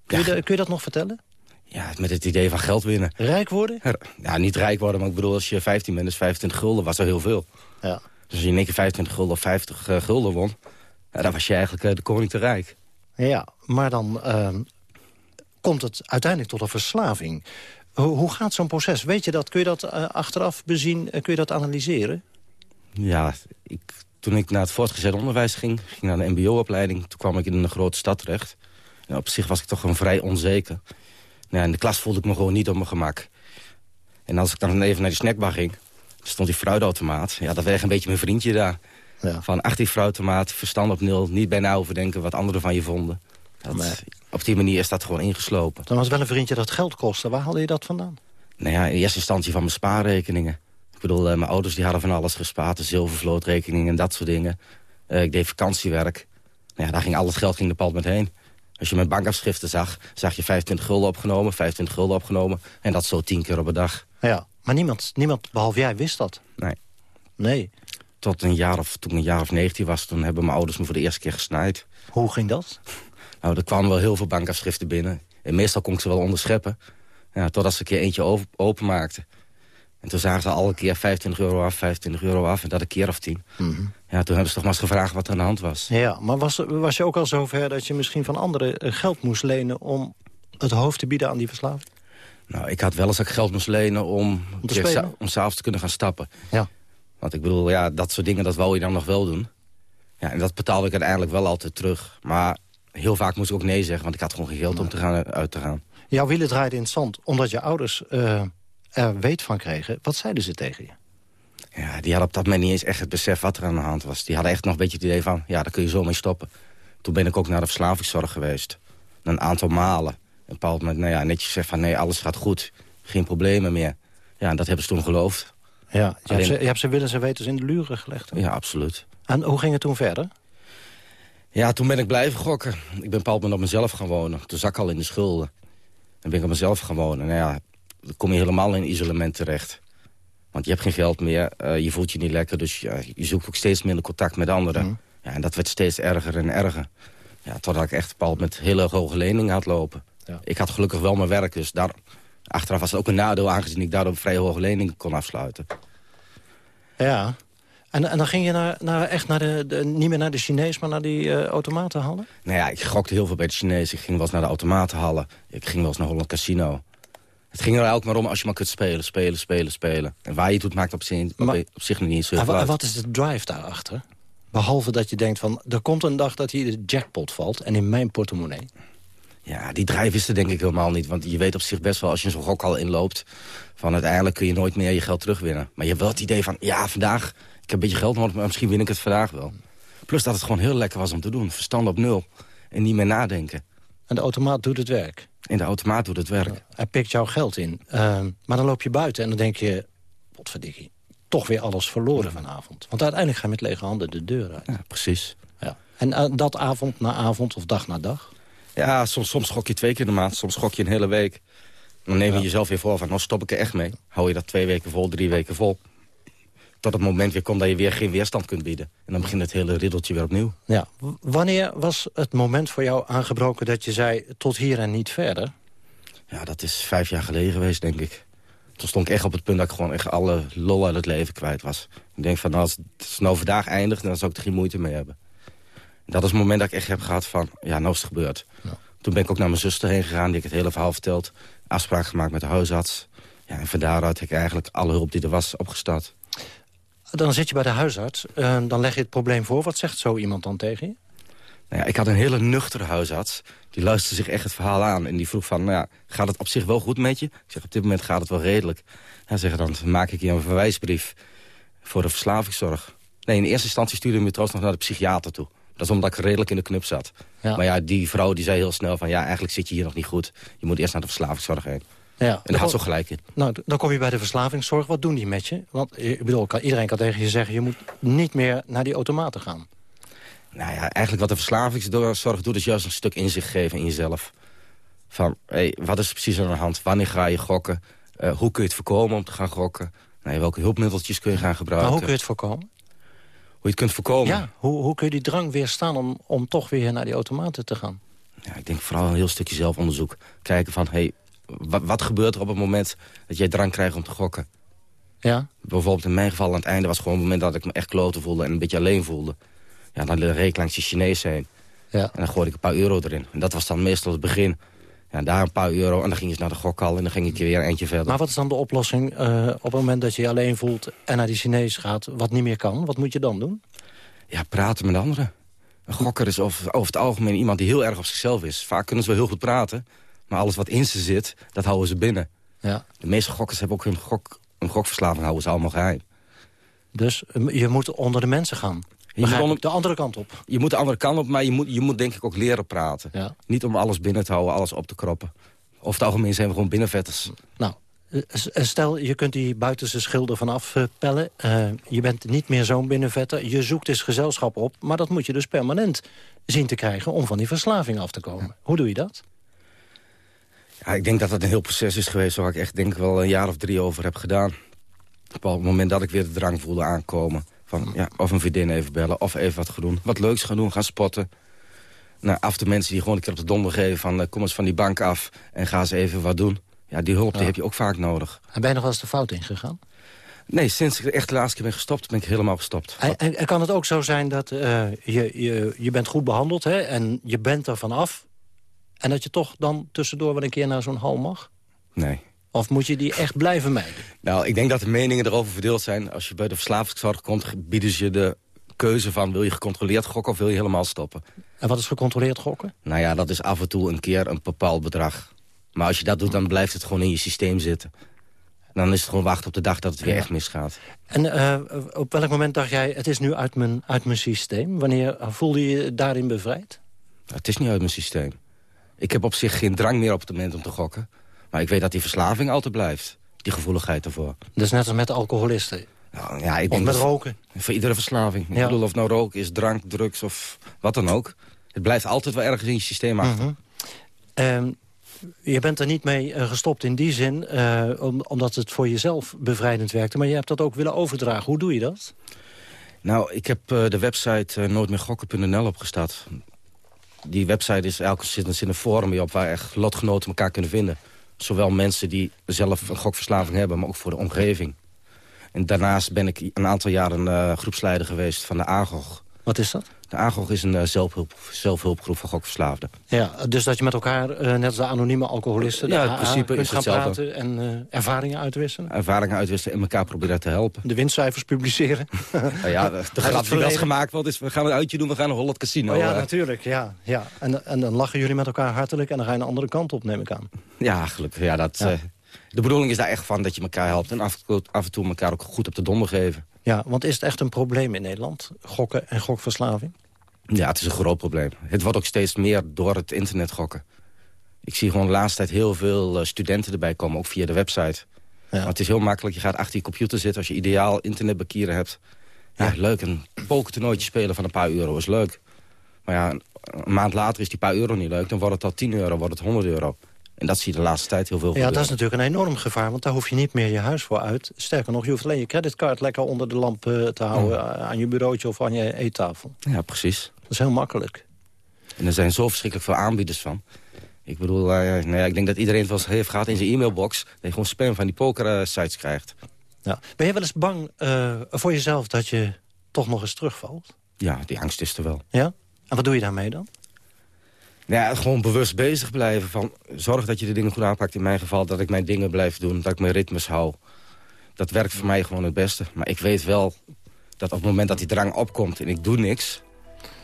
Kun je, kun je dat nog vertellen? Ja, met het idee van geld winnen. Rijk worden? Ja, niet rijk worden, maar ik bedoel, als je 15 bent, is 25 gulden, was er heel veel. Ja. Dus als je in één keer 25 gulden of 50 eh, gulden won, dan was je eigenlijk eh, de koning te rijk. Ja, maar dan ehm, komt het uiteindelijk tot een verslaving. Hoe, hoe gaat zo'n proces? Weet je dat? Kun je dat eh, achteraf bezien? kun je dat analyseren? Ja, ik, toen ik naar het voortgezet onderwijs ging, ging naar de mbo-opleiding. Toen kwam ik in een grote stad terecht. En op zich was ik toch gewoon vrij onzeker. Nou, in de klas voelde ik me gewoon niet op mijn gemak. En als ik dan even naar die snackbar ging, stond die fruitautomaat. Ja, dat werd een beetje mijn vriendje daar. Ja. Van achter die fruitautomaat, verstand op nul, niet bijna overdenken wat anderen van je vonden. Dat, Op die manier is dat gewoon ingeslopen. Dan was wel een vriendje dat geld kostte. Waar haalde je dat vandaan? Nou ja, in eerste instantie van mijn spaarrekeningen. Ik bedoel, eh, mijn ouders die hadden van alles gespaard. De zilvervlootrekeningen en dat soort dingen. Eh, ik deed vakantiewerk. Nou ja, daar ging al het geld ging de pad met heen. Als je mijn bankafschriften zag, zag je 25 gulden opgenomen, 25 gulden opgenomen. En dat zo tien keer op een dag. Ja, maar niemand, niemand behalve jij wist dat. Nee. Nee. Tot een jaar of, toen ik een jaar of 19 was, toen hebben mijn ouders me voor de eerste keer gesnaaid. Hoe ging dat? Nou, er kwamen wel heel veel bankafschriften binnen. En meestal kon ik ze wel onderscheppen. Ja, totdat ze een keer eentje open, openmaakten. En toen zagen ze alle keer 25 euro af, 25 euro af. En dat een keer of tien. Ja, toen hebben ze toch maar eens gevraagd wat er aan de hand was. Ja, maar was, was je ook al zover dat je misschien van anderen eh, geld moest lenen... om het hoofd te bieden aan die verslaving? Nou, ik had wel eens ook geld moest lenen om, Om te om s'avonds te kunnen gaan stappen. Ja. Want ik bedoel, ja, dat soort dingen, dat wou je dan nog wel doen. Ja, en dat betaalde ik uiteindelijk wel altijd terug. Maar heel vaak moest ik ook nee zeggen, want ik had gewoon geen geld om te gaan, uit te gaan. Jouw wielen draaiden in het zand omdat je ouders eh, er weet van kregen. Wat zeiden ze tegen je? Ja, die hadden op dat moment niet eens echt het besef wat er aan de hand was. Die hadden echt nog een beetje het idee van, ja, daar kun je zo mee stoppen. Toen ben ik ook naar de verslavingszorg geweest. Een aantal malen. Een bepaald moment, nou ja, netjes gezegd van, nee, alles gaat goed. Geen problemen meer. Ja, en dat hebben ze toen geloofd. Ja, je, hebt ze, je hebt ze willens en wetens in de luren gelegd. hè? Ja, absoluut. En hoe ging het toen verder? Ja, toen ben ik blijven gokken. Ik ben op een bepaald moment op mezelf gaan wonen. Toen zak ik al in de schulden. Dan ben ik op mezelf gaan wonen. Nou ja, dan kom je helemaal in isolement terecht. Want je hebt geen geld meer, eh, je voelt je niet lekker... dus ja, je zoekt ook steeds minder contact met anderen. Ja, en dat werd steeds erger en erger. Ja, totdat ik echt bepaald met hele hoge leningen had lopen. Ik had gelukkig wel mijn werk, dus daar, achteraf was het ook een nadeel... aangezien ik daardoor vrij hoge leningen kon afsluiten. Ja. En, en dan ging je naar, naar, echt naar de, de, niet meer naar de Chinees, maar naar die eh automatenhallen? Nou ja, ik gokte heel veel bij de Chinezen. Ik ging wel eens naar de automatenhallen. Ik ging wel eens naar Holland Casino. Het ging er eigenlijk maar om als je maar kunt spelen, spelen, spelen, spelen. En waar je het doet maakt op zich, op, op zich nog niet zo heel veel en wat is de drive daarachter? Behalve dat je denkt van, er komt een dag dat hier de jackpot valt... en in mijn portemonnee. Ja, die drive is er denk ik helemaal niet. Want je weet op zich best wel, als je zo'n gok al inloopt... van uiteindelijk kun je nooit meer je geld terugwinnen. Maar je hebt wel het idee van, ja, vandaag... ik heb een beetje geld nodig, maar misschien win ik het vandaag wel. Plus dat het gewoon heel lekker was om te doen. Verstand op nul. En niet meer nadenken. En de automaat doet het werk. En de automaat doet het werk. Hij pikt jouw geld in. Ehm, maar dan loop je buiten en dan denk je... potverdikkie, toch weer alles verloren vanavond. Want uiteindelijk ga je met lege handen de deur uit. Ja, precies. Ja. En eh, dat avond na avond of dag na dag? Ja, soms, soms gok je twee keer in de maand, soms gok je een hele week. Dan neem je jezelf weer voor van, nou stop ik er echt mee. Hou je dat twee weken vol, drie weken vol. Tot het moment weer komt dat je weer geen weerstand kunt bieden. En dan begint het hele riddeltje weer opnieuw. Ja. Wanneer was het moment voor jou aangebroken dat je zei... tot hier en niet verder? Ja, dat is vijf jaar geleden geweest, denk ik. Toen stond ik echt op het punt dat ik gewoon echt alle lol uit het leven kwijt was. Ik denk van, nou, als het nou vandaag eindigt, dan zou ik er geen moeite mee hebben. Dat is het moment dat ik echt heb gehad van, ja, nou is het gebeurd. Toen ben ik ook naar mijn zuster heen gegaan, die ik het hele verhaal verteld. Afspraak gemaakt met de huisarts. Ja, en van daaruit heb ik eigenlijk alle hulp die er was opgestart. Dan zit je bij de huisarts, eh, dan leg je het probleem voor. Wat zegt zo iemand dan tegen je? Nou ja, ik had een hele nuchtere huisarts. Die luisterde zich echt het verhaal aan. En die vroeg van, nou ja, gaat het op zich wel goed met je? Ik zeg, op dit moment gaat het wel redelijk. Hij zegt, dan maak ik je een verwijsbrief voor de verslavingszorg. Nee, in eerste instantie stuurde hij me trouwens nog naar de psychiater toe. Dat is omdat ik redelijk in de knup zat. Maar ja, die vrouw die zei heel snel van... ja, eigenlijk zit je hier nog niet goed. Je moet eerst naar de verslavingszorg heen. Ja, en daar had zo gelijk in. Nou, dan kom je bij de verslavingszorg. Wat doen die met je? Want ik bedoel, iedereen kan tegen je zeggen... je moet niet meer naar die automaten gaan. Nou ja, eigenlijk wat de verslavingszorg doet... is juist een stuk inzicht geven in jezelf. Van, hey, wat is er precies aan de hand? Wanneer ga je gokken? Uh, hoe kun je het voorkomen om te gaan gokken? Nou, welke hulpmiddeltjes kun je gaan gebruiken? Maar hoe kun je het voorkomen? Hoe je het kunt voorkomen? Ja, hoe, hoe kun je die drang weerstaan om, om toch weer naar die automaten te gaan? Ja, ik denk vooral een heel stukje zelfonderzoek. Kijken van, hey, wat, wat gebeurt er op het moment dat jij drang krijgt om te gokken? Ja? Bijvoorbeeld in mijn geval aan het einde was gewoon het moment dat ik me echt kloten voelde... en een beetje alleen voelde. Ja, dan reed ik langs die Chinees heen. Ja. En dan gooide ik een paar euro erin. En dat was dan meestal het begin. Ja, daar een paar euro en dan ging je naar de gokhal en dan ging ik weer een eentje verder. Maar wat is dan de oplossing uh, op het moment dat je je alleen voelt... en naar die Chinees gaat, wat niet meer kan? Wat moet je dan doen? Ja, praten met anderen. Een gokker is over, over het algemeen iemand die heel erg op zichzelf is. Vaak kunnen ze wel heel goed praten, maar alles wat in ze zit, dat houden ze binnen. Ja. De meeste gokkers hebben ook hun gok, een gokverslaving, houden ze allemaal geheim. Dus eh, je moet onder de mensen gaan? Je moet de andere kant op. Je moet de andere kant op, maar je moet, je moet denk ik ook leren praten. Ja. Niet om alles binnen te houden, alles op te kroppen. Over het algemeen zijn we gewoon binnenvetters. Nou, eh, eh, stel, je kunt die buitenste schilder vanaf pellen. Uh, je bent niet meer zo'n binnenvetter. Je zoekt dus gezelschap op. Maar dat moet je dus permanent zien te krijgen... om van die verslaving af te komen. Hoe doe je dat? Ja, ik denk dat dat een heel proces is geweest... waar ik echt denk wel een jaar of drie over heb gedaan. Op het moment dat ik weer de drang voelde aankomen... Van, ja, of een vriendin even bellen, of even wat gaan doen. Wat leuks gaan doen, gaan spotten. Nou, af de mensen die gewoon een keer op de donder geven van... Uh, kom eens van die bank af en ga eens even wat doen. Ja, die hulp die heb je ook vaak nodig. En ben je nog wel eens de fout ingegaan? Nee, sinds ik echt de laatste keer ben gestopt, ben ik helemaal gestopt. En, en, kan het ook zo zijn dat uh, je, je, je bent goed behandeld hè, en je bent er vanaf... en dat je toch dan tussendoor wel een keer naar zo'n hal mag? Nee. Of moet je die echt blijven mijden? Nou, ik denk dat de meningen erover verdeeld zijn. Als je bij de verslavingszorg komt, bieden ze je de keuze van... wil je gecontroleerd gokken of wil je helemaal stoppen? En wat is gecontroleerd gokken? Nou ja, dat is af en toe een keer een bepaald bedrag. Maar als je dat doet, dan blijft het gewoon in je systeem zitten. Dan is het gewoon wachten op de dag dat het weer echt misgaat. En uh, op welk moment dacht jij, het is nu uit mijn, uit mijn systeem? Wanneer voelde je je daarin bevrijd? het is niet uit mijn systeem. Ik heb op zich geen drang meer op het moment om te gokken. Maar ik weet dat die verslaving altijd blijft. Die gevoeligheid ervoor. Dus net als met alcoholisten? Nou, ja, ik of met roken? Voor iedere verslaving. Ja. Ik bedoel, of nou roken is, drank, drugs of wat dan ook. Het blijft altijd wel ergens in je systeem achter. Mm je bent er niet mee uh, gestopt in die zin, uh, om, omdat het voor jezelf bevrijdend werkte. Maar je hebt dat ook willen overdragen. Hoe doe je dat? Nou, ik heb uh, de website nooitmeergokken.nl opgestart. Die website is elke zin een forum op waar echt lotgenoten elkaar kunnen vinden. Zowel mensen die zelf een gokverslaving hebben, maar ook voor de omgeving. En daarnaast ben ik een aantal jaren uh, groepsleider geweest van de AGOG. Wat is dat? De AGOG is een uh, zelfhulp, zelfhulpgroep voor gokverslaafden. Ja, dus dat je met elkaar, uh, net als de anonieme alcoholisten... Ja, in principe is gaan praten en ervaringen uitwisselen? Ervaringen uitwisselen en elkaar proberen te helpen. De winstcijfers publiceren? nou ja, de, de grap die gemaakt wordt is... we gaan een uitje doen, we gaan een Holland Casino. Oh ja, natuurlijk. Ja, ja. En, en dan lachen jullie met elkaar hartelijk... en dan ga je een andere kant op, neem ik aan. Ja, gelukkig. Ja, dat, ja. de bedoeling is daar echt van dat je elkaar helpt... en af, af en toe elkaar ook goed op de donder geven. Ja, want is het echt een probleem in Nederland? Gokken en gokverslaving? Ja, het is een groot probleem. Het wordt ook steeds meer door het internet gokken. Ik zie gewoon de laatste tijd heel veel studenten erbij komen, ook via de website. Ja. Het is heel makkelijk, je gaat achter je computer zitten... als je ideaal internetbankieren hebt. Ja, ja. leuk, een pokertoernooitje spelen van een paar euro is leuk. Maar ja, een maand later is die paar euro niet leuk. Dan wordt het al 10 euro, wordt het 100 euro. En dat zie je de laatste tijd heel veel Ja, dat is natuurlijk een enorm gevaar, want daar hoef je niet meer je huis voor uit. Sterker nog, je hoeft alleen je creditcard lekker onder de lamp te houden... aan je bureautje of aan je eettafel. Ja, precies. Dat is heel makkelijk. En er zijn zo verschrikkelijk veel aanbieders van. Ik bedoel, uh, nou ja, ik denk dat iedereen wel eens heeft gehad in zijn e-mailbox... dat je gewoon spam van die poker-sites krijgt. Ja. Ben je wel eens bang uh, voor jezelf dat je toch nog eens terugvalt? Ja, die angst is er wel. Ja? En wat doe je daarmee dan? Ja, gewoon bewust bezig blijven. Van, zorg dat je de dingen goed aanpakt. In mijn geval dat ik mijn dingen blijf doen. Dat ik mijn ritmes hou. Dat werkt voor mij gewoon het beste. Maar ik weet wel dat op het moment dat die drang opkomt en ik doe niks...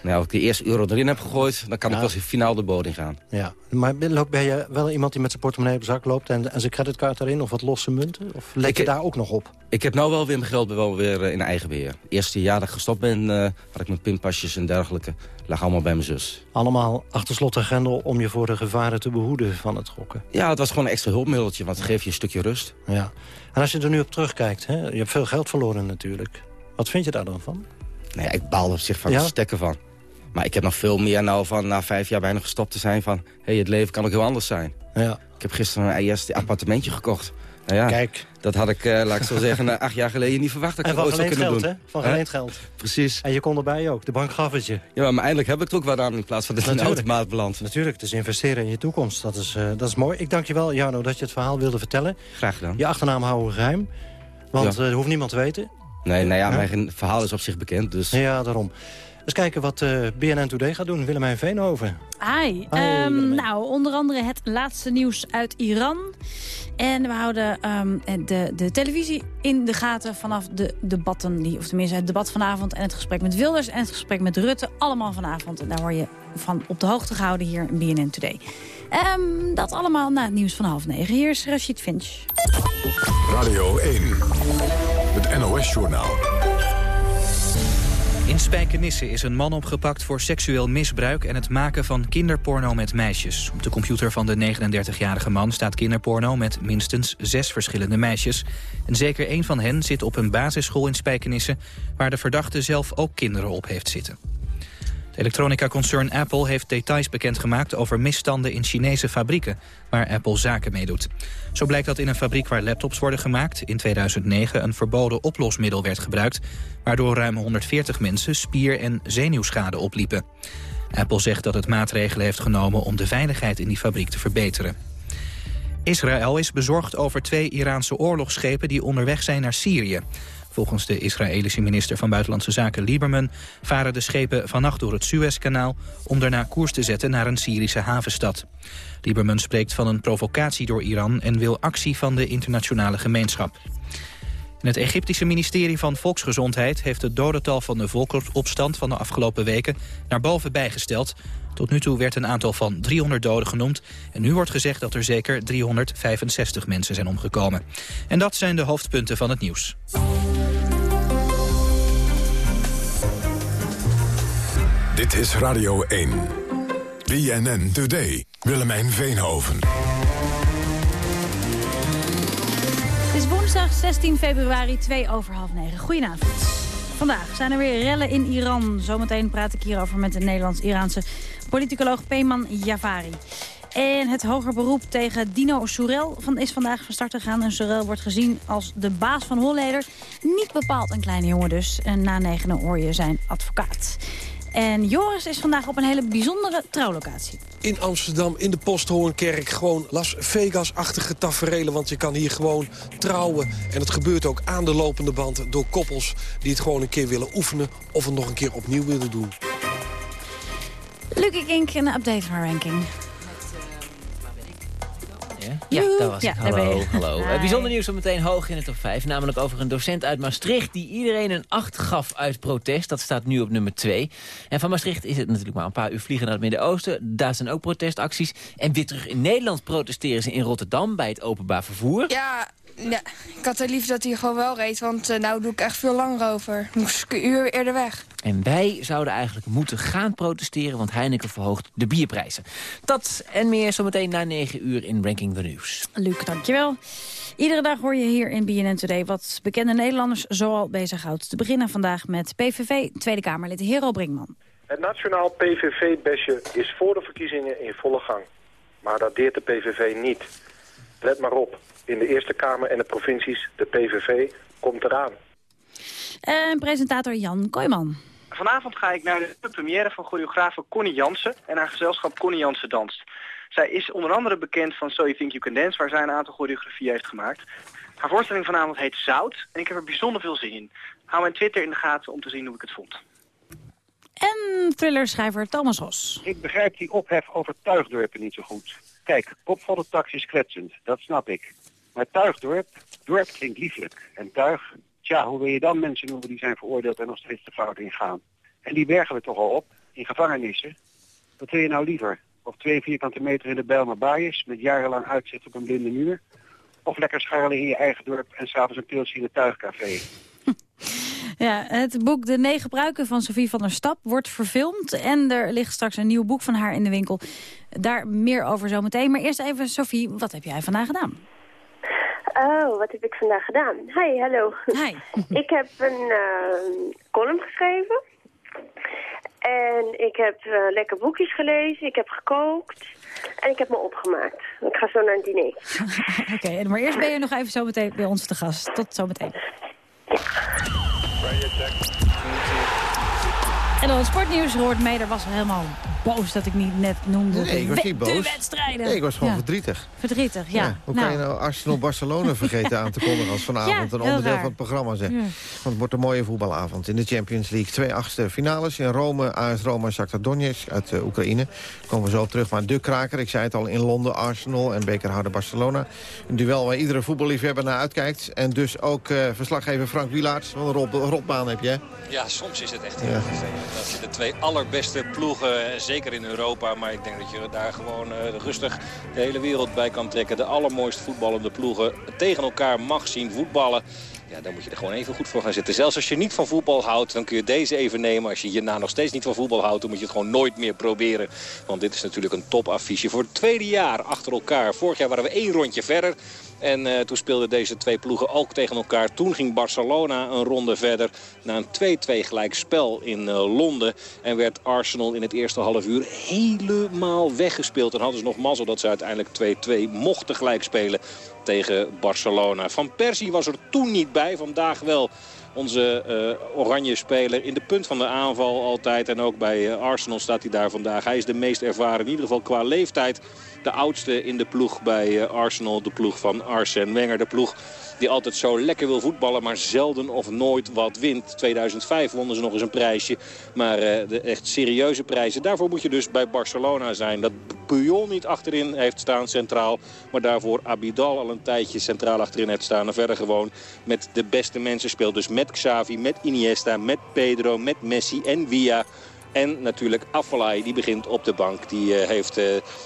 Nou, als ik de eerste euro erin heb gegooid, dan kan ik wel eens finaal de bodem gaan. Ja, maar ben ben je wel iemand die met zijn portemonnee op zak loopt... en, en zijn creditcard erin of wat losse munten? Of let je daar ook nog op? Ik heb nou wel weer mijn geld wel weer eh, in eigen beheer. Eerste jaar dat ik gestopt ben, uh, had ik mijn pinpasjes en dergelijke. lag allemaal bij mijn zus. Allemaal achter slot en grendel om je voor de gevaren te behoeden van het gokken? Ja, het was gewoon een extra hulpmiddeltje, want het geeft je een stukje rust. Ja. En als je er nu op terugkijkt, hè, je hebt veel geld verloren natuurlijk. Wat vind je daar dan van? Nee, ik baal op zich van ja? stekken van. Maar ik heb nog veel meer nou van na vijf jaar bijna gestopt te zijn van... hé, hey, het leven kan ook heel anders zijn. Ja. Ik heb gisteren een eerste appartementje gekocht. Nou ja, Kijk. Dat had ik, uh, laat ik zo zeggen, acht jaar geleden niet verwacht dat ik dat ooit zou kunnen geld, doen. Hè? Van geleend geld. Precies. En je kon erbij ook. De bank gaf het je. Ja, maar eindelijk heb ik het ook wat aan in plaats van dat het in de automaat belandt. Natuurlijk, dus investeren in je toekomst. Dat is, uh, dat is mooi. Ik dank je wel, Jarno, dat je het verhaal wilde vertellen. Graag gedaan. Je achternaam houden we geheim. Want ja. uh, hoeft niemand te weten. Nee, nou ja, mijn verhaal is op zich bekend. Dus... Ja, daarom. Eens kijken wat uh, BNN Today gaat doen. Willemijn Veenhoven. Hi. Hi um, nou, onder andere het laatste nieuws uit Iran. En we houden um, de, de televisie in de gaten vanaf de debatten. Die, of tenminste het debat vanavond en het gesprek met Wilders en het gesprek met Rutte. Allemaal vanavond. En daar word je van op de hoogte gehouden hier in BNN Today. Um, dat allemaal na het nieuws van half negen. Hier is Rashid Finch. Radio 1. Het NOS-journaal. In Spijkenisse is een man opgepakt voor seksueel misbruik... en het maken van kinderporno met meisjes. Op de computer van de 39-jarige man staat kinderporno... met minstens zes verschillende meisjes. En zeker één van hen zit op een basisschool in Spijkenisse... waar de verdachte zelf ook kinderen op heeft zitten. Het elektronica-concern Apple heeft details bekendgemaakt over misstanden in Chinese fabrieken, waar Apple zaken mee doet. Zo blijkt dat in een fabriek waar laptops worden gemaakt in 2009 een verboden oplosmiddel werd gebruikt, waardoor ruim 140 mensen spier- en zenuwschade opliepen. Apple zegt dat het maatregelen heeft genomen om de veiligheid in die fabriek te verbeteren. Israël is bezorgd over twee Iraanse oorlogsschepen die onderweg zijn naar Syrië. Volgens de Israëlische minister van Buitenlandse Zaken Lieberman... varen de schepen vannacht door het Suezkanaal... om daarna koers te zetten naar een Syrische havenstad. Lieberman spreekt van een provocatie door Iran... en wil actie van de internationale gemeenschap. Het Egyptische ministerie van Volksgezondheid... heeft het dodental van de volksopstand van de afgelopen weken... naar boven bijgesteld. Tot nu toe werd een aantal van 300 doden genoemd. En nu wordt gezegd dat er zeker 365 mensen zijn omgekomen. En dat zijn de hoofdpunten van het nieuws. Dit is Radio 1. BNN Today. Willemijn Veenhoven. Het is woensdag 16 februari, 2 over half 9. Goedenavond. Vandaag zijn er weer rellen in Iran. Zometeen praat ik hierover met de Nederlands-Iraanse politicoloog Peyman Javari. En het hoger beroep tegen Dino Soerel van, is vandaag van start gegaan. En Soerel wordt gezien als de baas van Holleder. Niet bepaald een kleine jongen dus. En na negenen hoor je zijn advocaat. En Joris is vandaag op een hele bijzondere trouwlocatie. In Amsterdam, in de Posthoornkerk, gewoon Las Vegas-achtige taferelen. Want je kan hier gewoon trouwen. En het gebeurt ook aan de lopende band door koppels... die het gewoon een keer willen oefenen of het nog een keer opnieuw willen doen. Lucky Kink, een update van ranking. Ja, daar was ja, ik. Hallo, hallo. Hi. Uh, bijzonder nieuws zo meteen hoog in de top 5. Namelijk over een docent uit Maastricht die iedereen een 8 gaf uit protest. Dat staat nu op nummer 2. En van Maastricht is het natuurlijk maar een paar uur vliegen naar het Midden-Oosten. Daar zijn ook protestacties. En weer terug in Nederland protesteren ze in Rotterdam bij het openbaar vervoer. Ja, ja, ik had het liefst dat hij gewoon wel reed, want uh, nou doe ik echt veel langer over. Moest ik een uur eerder weg. En wij zouden eigenlijk moeten gaan protesteren, want Heineken verhoogt de bierprijzen. Dat en meer zometeen na 9 uur in Ranking the News. Luc, dankjewel. Iedere dag hoor je hier in BNN Today wat bekende Nederlanders zoal bezighoudt. Te beginnen vandaag met PVV Tweede Kamerlid Hero Brinkman. Het nationaal PVV-besje is voor de verkiezingen in volle gang. Maar dat deert de PVV niet. Let maar op, in de Eerste Kamer en de provincies, de PVV komt eraan. En presentator Jan Kooijman. Vanavond ga ik naar de première van choreografe Connie Jansen en haar gezelschap Connie Jansen Danst. Zij is onder andere bekend van So You Think You Can Dance, waar zij een aantal choreografieën heeft gemaakt. Haar voorstelling vanavond heet Zout en ik heb er bijzonder veel zin in. Hou mijn Twitter in de gaten om te zien hoe ik het vond. En thrillerschrijver Thomas Ros. Ik begrijp die ophef over tuigdorpen niet zo goed. Kijk, opvallen tax is kwetsend, dat snap ik. Maar tuigdorp, dorp klinkt lieflijk. En tuig, tja, hoe wil je dan mensen noemen die zijn veroordeeld en nog steeds de fout ingaan? En die bergen we toch al op. in gevangenissen. Wat wil je nou liever? Of twee vierkante meter in de Bijlmer Baaiers met jarenlang uitzicht op een blinde muur? Of lekker scharrelen in je eigen dorp en s'avonds een pilsje in het tuigcafé? Ja, het boek De Negen Gebruiken van Sophie van der Stap wordt verfilmd. En er ligt straks een nieuw boek van haar in de winkel. Daar meer over zometeen. Maar eerst even, Sophie, wat heb jij vandaag gedaan? Oh, wat heb ik vandaag gedaan? Hi, hallo. Hi. ik heb een uh, column geschreven. En ik heb uh, lekker boekjes gelezen. Ik heb gekookt. En ik heb me opgemaakt. Ik ga zo naar een diner. Oké, okay, maar eerst ben je nog even zo meteen bij ons te gast. Tot zometeen. En dan het sportnieuws hoort mee. Er was helemaal boos dat ik niet net noemde nee, ik was niet boos. de wedstrijden. Nee, ik was gewoon ja. verdrietig. Verdrietig, ja. ja hoe nou. kan je nou Arsenal-Barcelona vergeten aan te kondigen als vanavond Ja, een onderdeel raar. van het programma zeg. Ja. Want het wordt een mooie voetbalavond in de Champions League. Twee achtste finales in Rome, AS Roma, Shakhtar Donetsk uit uh, Oekraïne. Komen we zo op terug. Maar de kraker, ik zei het al, in Londen, Arsenal en bekerhouder Barcelona. Een duel waar iedere voetballiefhebber naar uitkijkt. En dus ook uh, verslaggever Frank Wielaerts. Wat een rot, rotbaan heb je, hè? Ja, soms is het echt heel Ja. vervelend. Dat je de twee allerbeste ploegen, eh, zeker in Europa... maar ik denk dat je daar gewoon eh, rustig de hele wereld bij kan trekken. De allermooist voetballende ploegen tegen elkaar mag zien voetballen. Ja, dan moet je er gewoon even goed voor gaan zitten. Zelfs als je niet van voetbal houdt, dan kun je deze even nemen. Als je hierna nog steeds niet van voetbal houdt, dan moet je het gewoon nooit meer proberen. Want dit is natuurlijk een topaffiche voor het tweede jaar achter elkaar. Vorig jaar waren we één rondje verder. En uh, toen speelden deze twee ploegen ook tegen elkaar. Toen ging Barcelona een ronde verder na een 2-2 gelijk spel in uh, Londen. En werd Arsenal in het eerste half uur helemaal weggespeeld. En hadden ze nog mazzel dat ze uiteindelijk 2-2 mochten gelijk spelen tegen Barcelona. Van Persie was er toen niet bij, vandaag wel onze uh, oranje speler in de punt van de aanval altijd. En ook bij Arsenal staat hij daar vandaag. Hij is de meest ervaren, in ieder geval qua leeftijd. De oudste in de ploeg bij uh, Arsenal, de ploeg van Arsène Wenger. De ploeg die altijd zo lekker wil voetballen, maar zelden of nooit wat wint. 2005 wonnen ze nog eens een prijsje, maar de echt serieuze prijzen. Daarvoor moet je dus bij Barcelona zijn. Dat Puyol niet achterin heeft staan centraal, maar daarvoor Abidal al een tijdje centraal achterin heeft staan. En verder gewoon met de beste mensen speelt. Dus met Xavi, met Iniesta, met Pedro, met Messi en Villa... En natuurlijk Afellay, die begint op de bank. Die uh, heeft uh,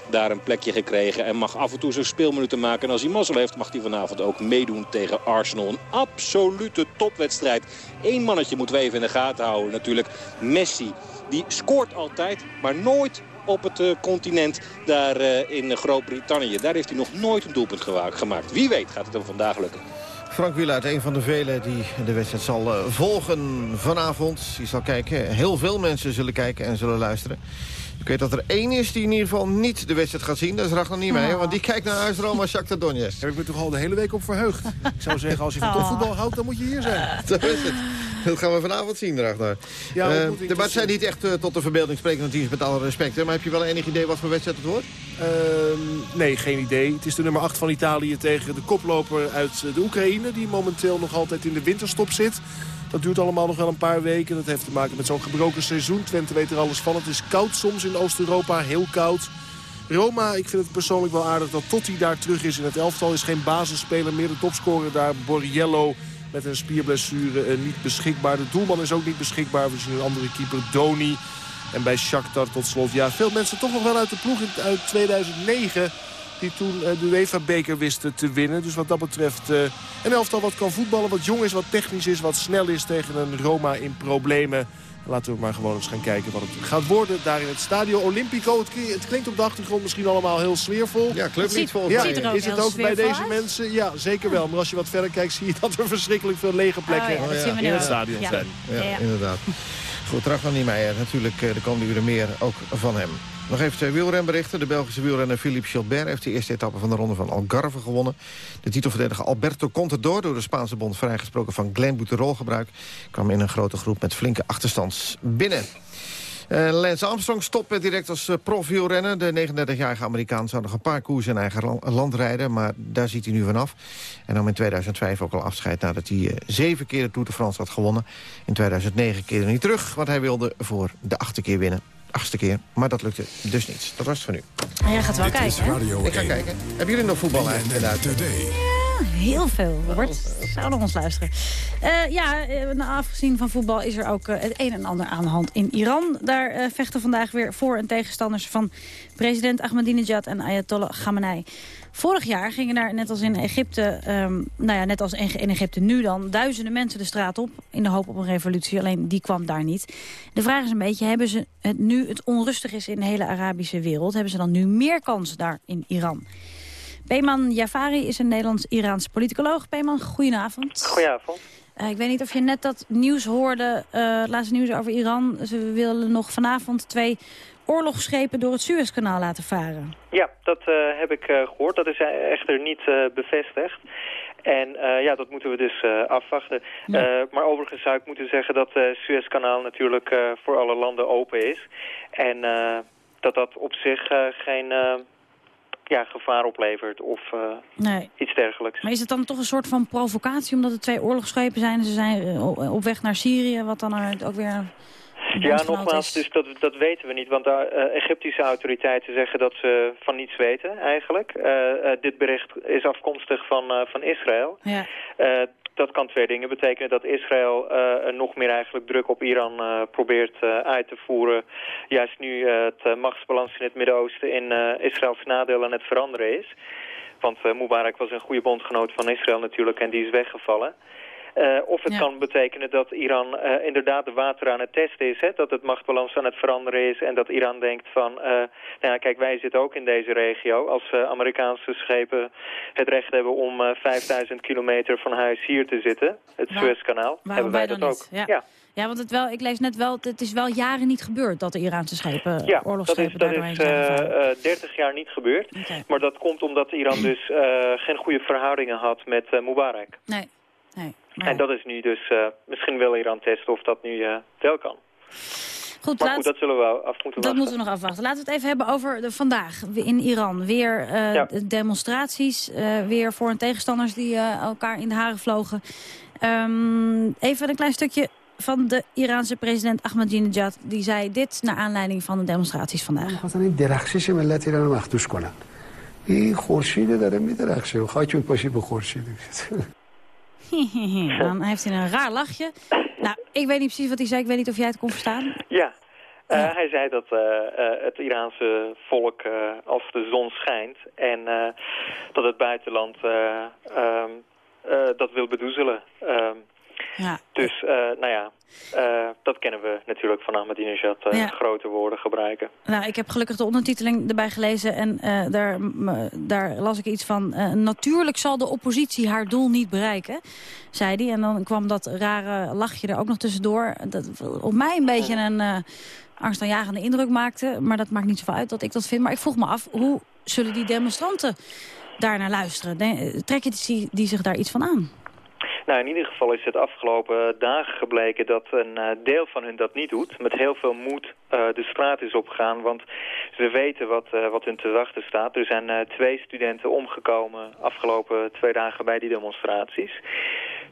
daar een plekje gekregen en mag af en toe zijn speelminuten maken. En als hij mazzel heeft, mag hij vanavond ook meedoen tegen Arsenal. Een absolute topwedstrijd. Eén mannetje moeten we even in de gaten houden. Natuurlijk Messi. Die scoort altijd, maar nooit op het uh, continent daar in Groot-Brittannië. Daar heeft hij nog nooit een doelpunt gemaakt. Wie weet gaat het hem vandaag lukken. Frank Wielaert, een van de velen die de wedstrijd zal uh, volgen vanavond. Die zal kijken. Heel veel mensen zullen kijken en zullen luisteren. Ik weet dat er één is die in ieder geval niet de wedstrijd gaat zien. Dat is Ragnar Niemeyer, oh. want die kijkt naar huis Roma Shakhtar Donetsk. Heb ik me toch al de hele week op verheugd. Ik zou zeggen, als je van topvoetbal houdt, dan moet je hier zijn. Dat is het. Dat gaan we vanavond zien, Ragnar. Ja, uh, de wedstrijd niet echt uh, tot de verbeelding spreken, teams met alle respect. Hè? Maar heb je wel enig idee wat voor wedstrijd het wordt? Uh, nee, geen idee. Het is de nummer 8 van Italië tegen de koploper uit de Oekraïne... die momenteel nog altijd in de winterstop zit. Dat duurt allemaal nog wel een paar weken. Dat heeft te maken met zo'n gebroken seizoen. Twente weet er alles van. Het is koud soms in Oost-Europa, heel koud. Roma, ik vind het persoonlijk wel aardig dat Totti daar terug is in het elftal. Is geen basisspeler meer. De topscorer daar, Borriello, met een spierblessure eh, niet beschikbaar. De doelman is ook niet beschikbaar. We zien een andere keeper, Doni. En bij Shakhtar tot slot. Ja, veel mensen toch nog wel uit de ploeg uit 2009 die toen uh, de UEFA-beker wisten te winnen. Dus wat dat betreft uh, een elftal wat kan voetballen, wat jong is, wat technisch is... wat snel is tegen een Roma in problemen. Laten we maar gewoon eens gaan kijken wat het gaat worden daar in het Stadio Olimpico. Het, het klinkt op de achtergrond misschien allemaal heel sfeervol. Ja, volgens ja, mij. is het ook bij deze uit. mensen? Ja, zeker wel. Maar als je wat verder kijkt zie je dat er verschrikkelijk veel lege plekken Oh ja, we in het stadion Ja. zijn. Ja, Ja. inderdaad. Goed, Ragnar Niemeyer. Natuurlijk eh, de komende uren meer ook van hem. Nog even twee wielrenberichten. De Belgische wielrenner Philippe Gilbert heeft de eerste etappe van de ronde van Algarve gewonnen. De titelverdediger Alberto Contador, door de Spaanse bond vrijgesproken van Glenn Bouterol gebruik, kwam in een grote groep met flinke achterstands binnen. Uh, Lance Armstrong stopt direct als uh, profwielrenner. De 39-jarige Amerikaan zou nog een paar koers in eigen land rijden... maar daar ziet hij nu vanaf. En nam in 2005 ook al afscheid nadat hij uh, zeven keer de Tour de France had gewonnen. In 2009 keerde hij terug, want hij wilde voor de achtste keer winnen. Achtste keer, maar dat lukte dus niet. Dat was het voor nu. Maar jij gaat wel Dit kijken, is hè? Radio Ik ga 1. kijken. Hebben jullie nog voetbal eigenlijk? Today. heel veel, Robert. Zou naar ons luisteren. Uh, ja, uh, afgezien van voetbal is er ook uh, het een en ander aan de hand in Iran. Daar vechten vandaag weer voor- en tegenstanders van president Ahmadinejad en Ayatollah Khamenei. Vorig jaar gingen daar, net als in Egypte, um, nou ja, net als in Egypte nu dan, duizenden mensen de straat op in de hoop op een revolutie. Alleen die kwam daar niet. De vraag is een beetje, hebben ze het nu het onrustig is in de hele Arabische wereld, hebben ze dan nu meer kans daar in Iran? Peyman Jafari is een Nederlands-Iraans politicoloog. Peyman, goedenavond. Goedenavond. Uh, ik weet niet of je net dat nieuws hoorde, uh, laatste nieuws over Iran. Ze willen nog vanavond twee oorlogsschepen door het Suezkanaal laten varen. Ja, dat uh, heb ik gehoord. Dat is echter niet bevestigd. En ja, dat moeten we dus afwachten. Ja. maar overigens zou ik moeten zeggen dat het Suezkanaal natuurlijk voor alle landen open is. En dat dat op zich geen ja, gevaar oplevert of uh, nee. iets dergelijks. Maar is het dan toch een soort van provocatie omdat het twee oorlogsschepen zijn en ze zijn uh, op weg naar Syrië, wat dan ook weer... Ja, nogmaals, dus dat, dat weten we niet. Want de uh, Egyptische autoriteiten zeggen dat ze van niets weten eigenlijk. dit bericht is afkomstig van, van Israël. Ja dat kan twee dingen betekenen. Dat Israël uh, nog meer eigenlijk druk op Iran uh, probeert uh, uit te voeren. Juist nu het machtsbalans in het Midden-Oosten in Israëls nadeel aan het veranderen is. Want Mubarak was een goede bondgenoot van Israël natuurlijk en die is weggevallen. Uh, of het kan betekenen dat Iran uh, inderdaad de water aan het testen is. Hè? Dat het machtsbalans aan het veranderen is. En dat Iran denkt van, uh, nou ja, kijk, wij zitten ook in deze regio. Als Amerikaanse schepen het recht hebben om 5000 kilometer van huis hier te zitten. Het Suezkanaal. Hebben wij, dat ook. Ja. ja. Ja, want het wel, ik lees net wel, het is wel jaren niet gebeurd dat de Iraanse schepen, ja, oorlogsschepen dat is, dat is uh, 30 jaar niet gebeurd. Okay. Maar dat komt omdat Iran dus geen goede verhoudingen had met Mubarak. Nee, nee. En dat is nu dus, uh, misschien wil Iran testen of dat nu uh, wel kan. Goed, maar goed, dat zullen we af moeten wachten. Dat moeten we nog afwachten. Laten we het even hebben over de, vandaag in Iran. Weer uh, ja. demonstraties, weer voor- en tegenstanders die elkaar in de haren vlogen. Um, even een klein stukje van de Iraanse president Ahmadinejad. Die zei dit naar aanleiding van de demonstraties vandaag. این خورشید داره میدرخشه و خاک پاشی به خورشید Dan heeft hij een raar lachje. Nou, ik weet niet precies wat hij zei. Ik weet niet of jij het kon verstaan. Ja, uh, ja. Hij zei dat uh, uh, het Iraanse volk als de zon schijnt en dat het buitenland ehm, dat wil bedoezelen. Ehm, ja. Dus, uh, nou ja, uh, dat kennen we natuurlijk van Ahmadinejad, uh, ja. grote woorden gebruiken. Nou, ik heb gelukkig de ondertiteling erbij gelezen en daar, daar las ik iets van... natuurlijk zal de oppositie haar doel niet bereiken, zei hij. En dan kwam dat rare lachje er ook nog tussendoor. Dat op mij een beetje een angstaanjagende indruk maakte. Maar dat maakt niet zoveel uit dat ik dat vind. Maar ik vroeg me af, hoe zullen die demonstranten daar naar luisteren? Trekken die, die zich daar iets van aan? Nou, in ieder geval is het afgelopen dagen gebleken dat een uh, deel van hun dat niet doet. Met heel veel moed uh, de straat is opgegaan, want ze weten wat, uh, wat hun te wachten staat. Er zijn twee studenten omgekomen afgelopen twee dagen bij die demonstraties.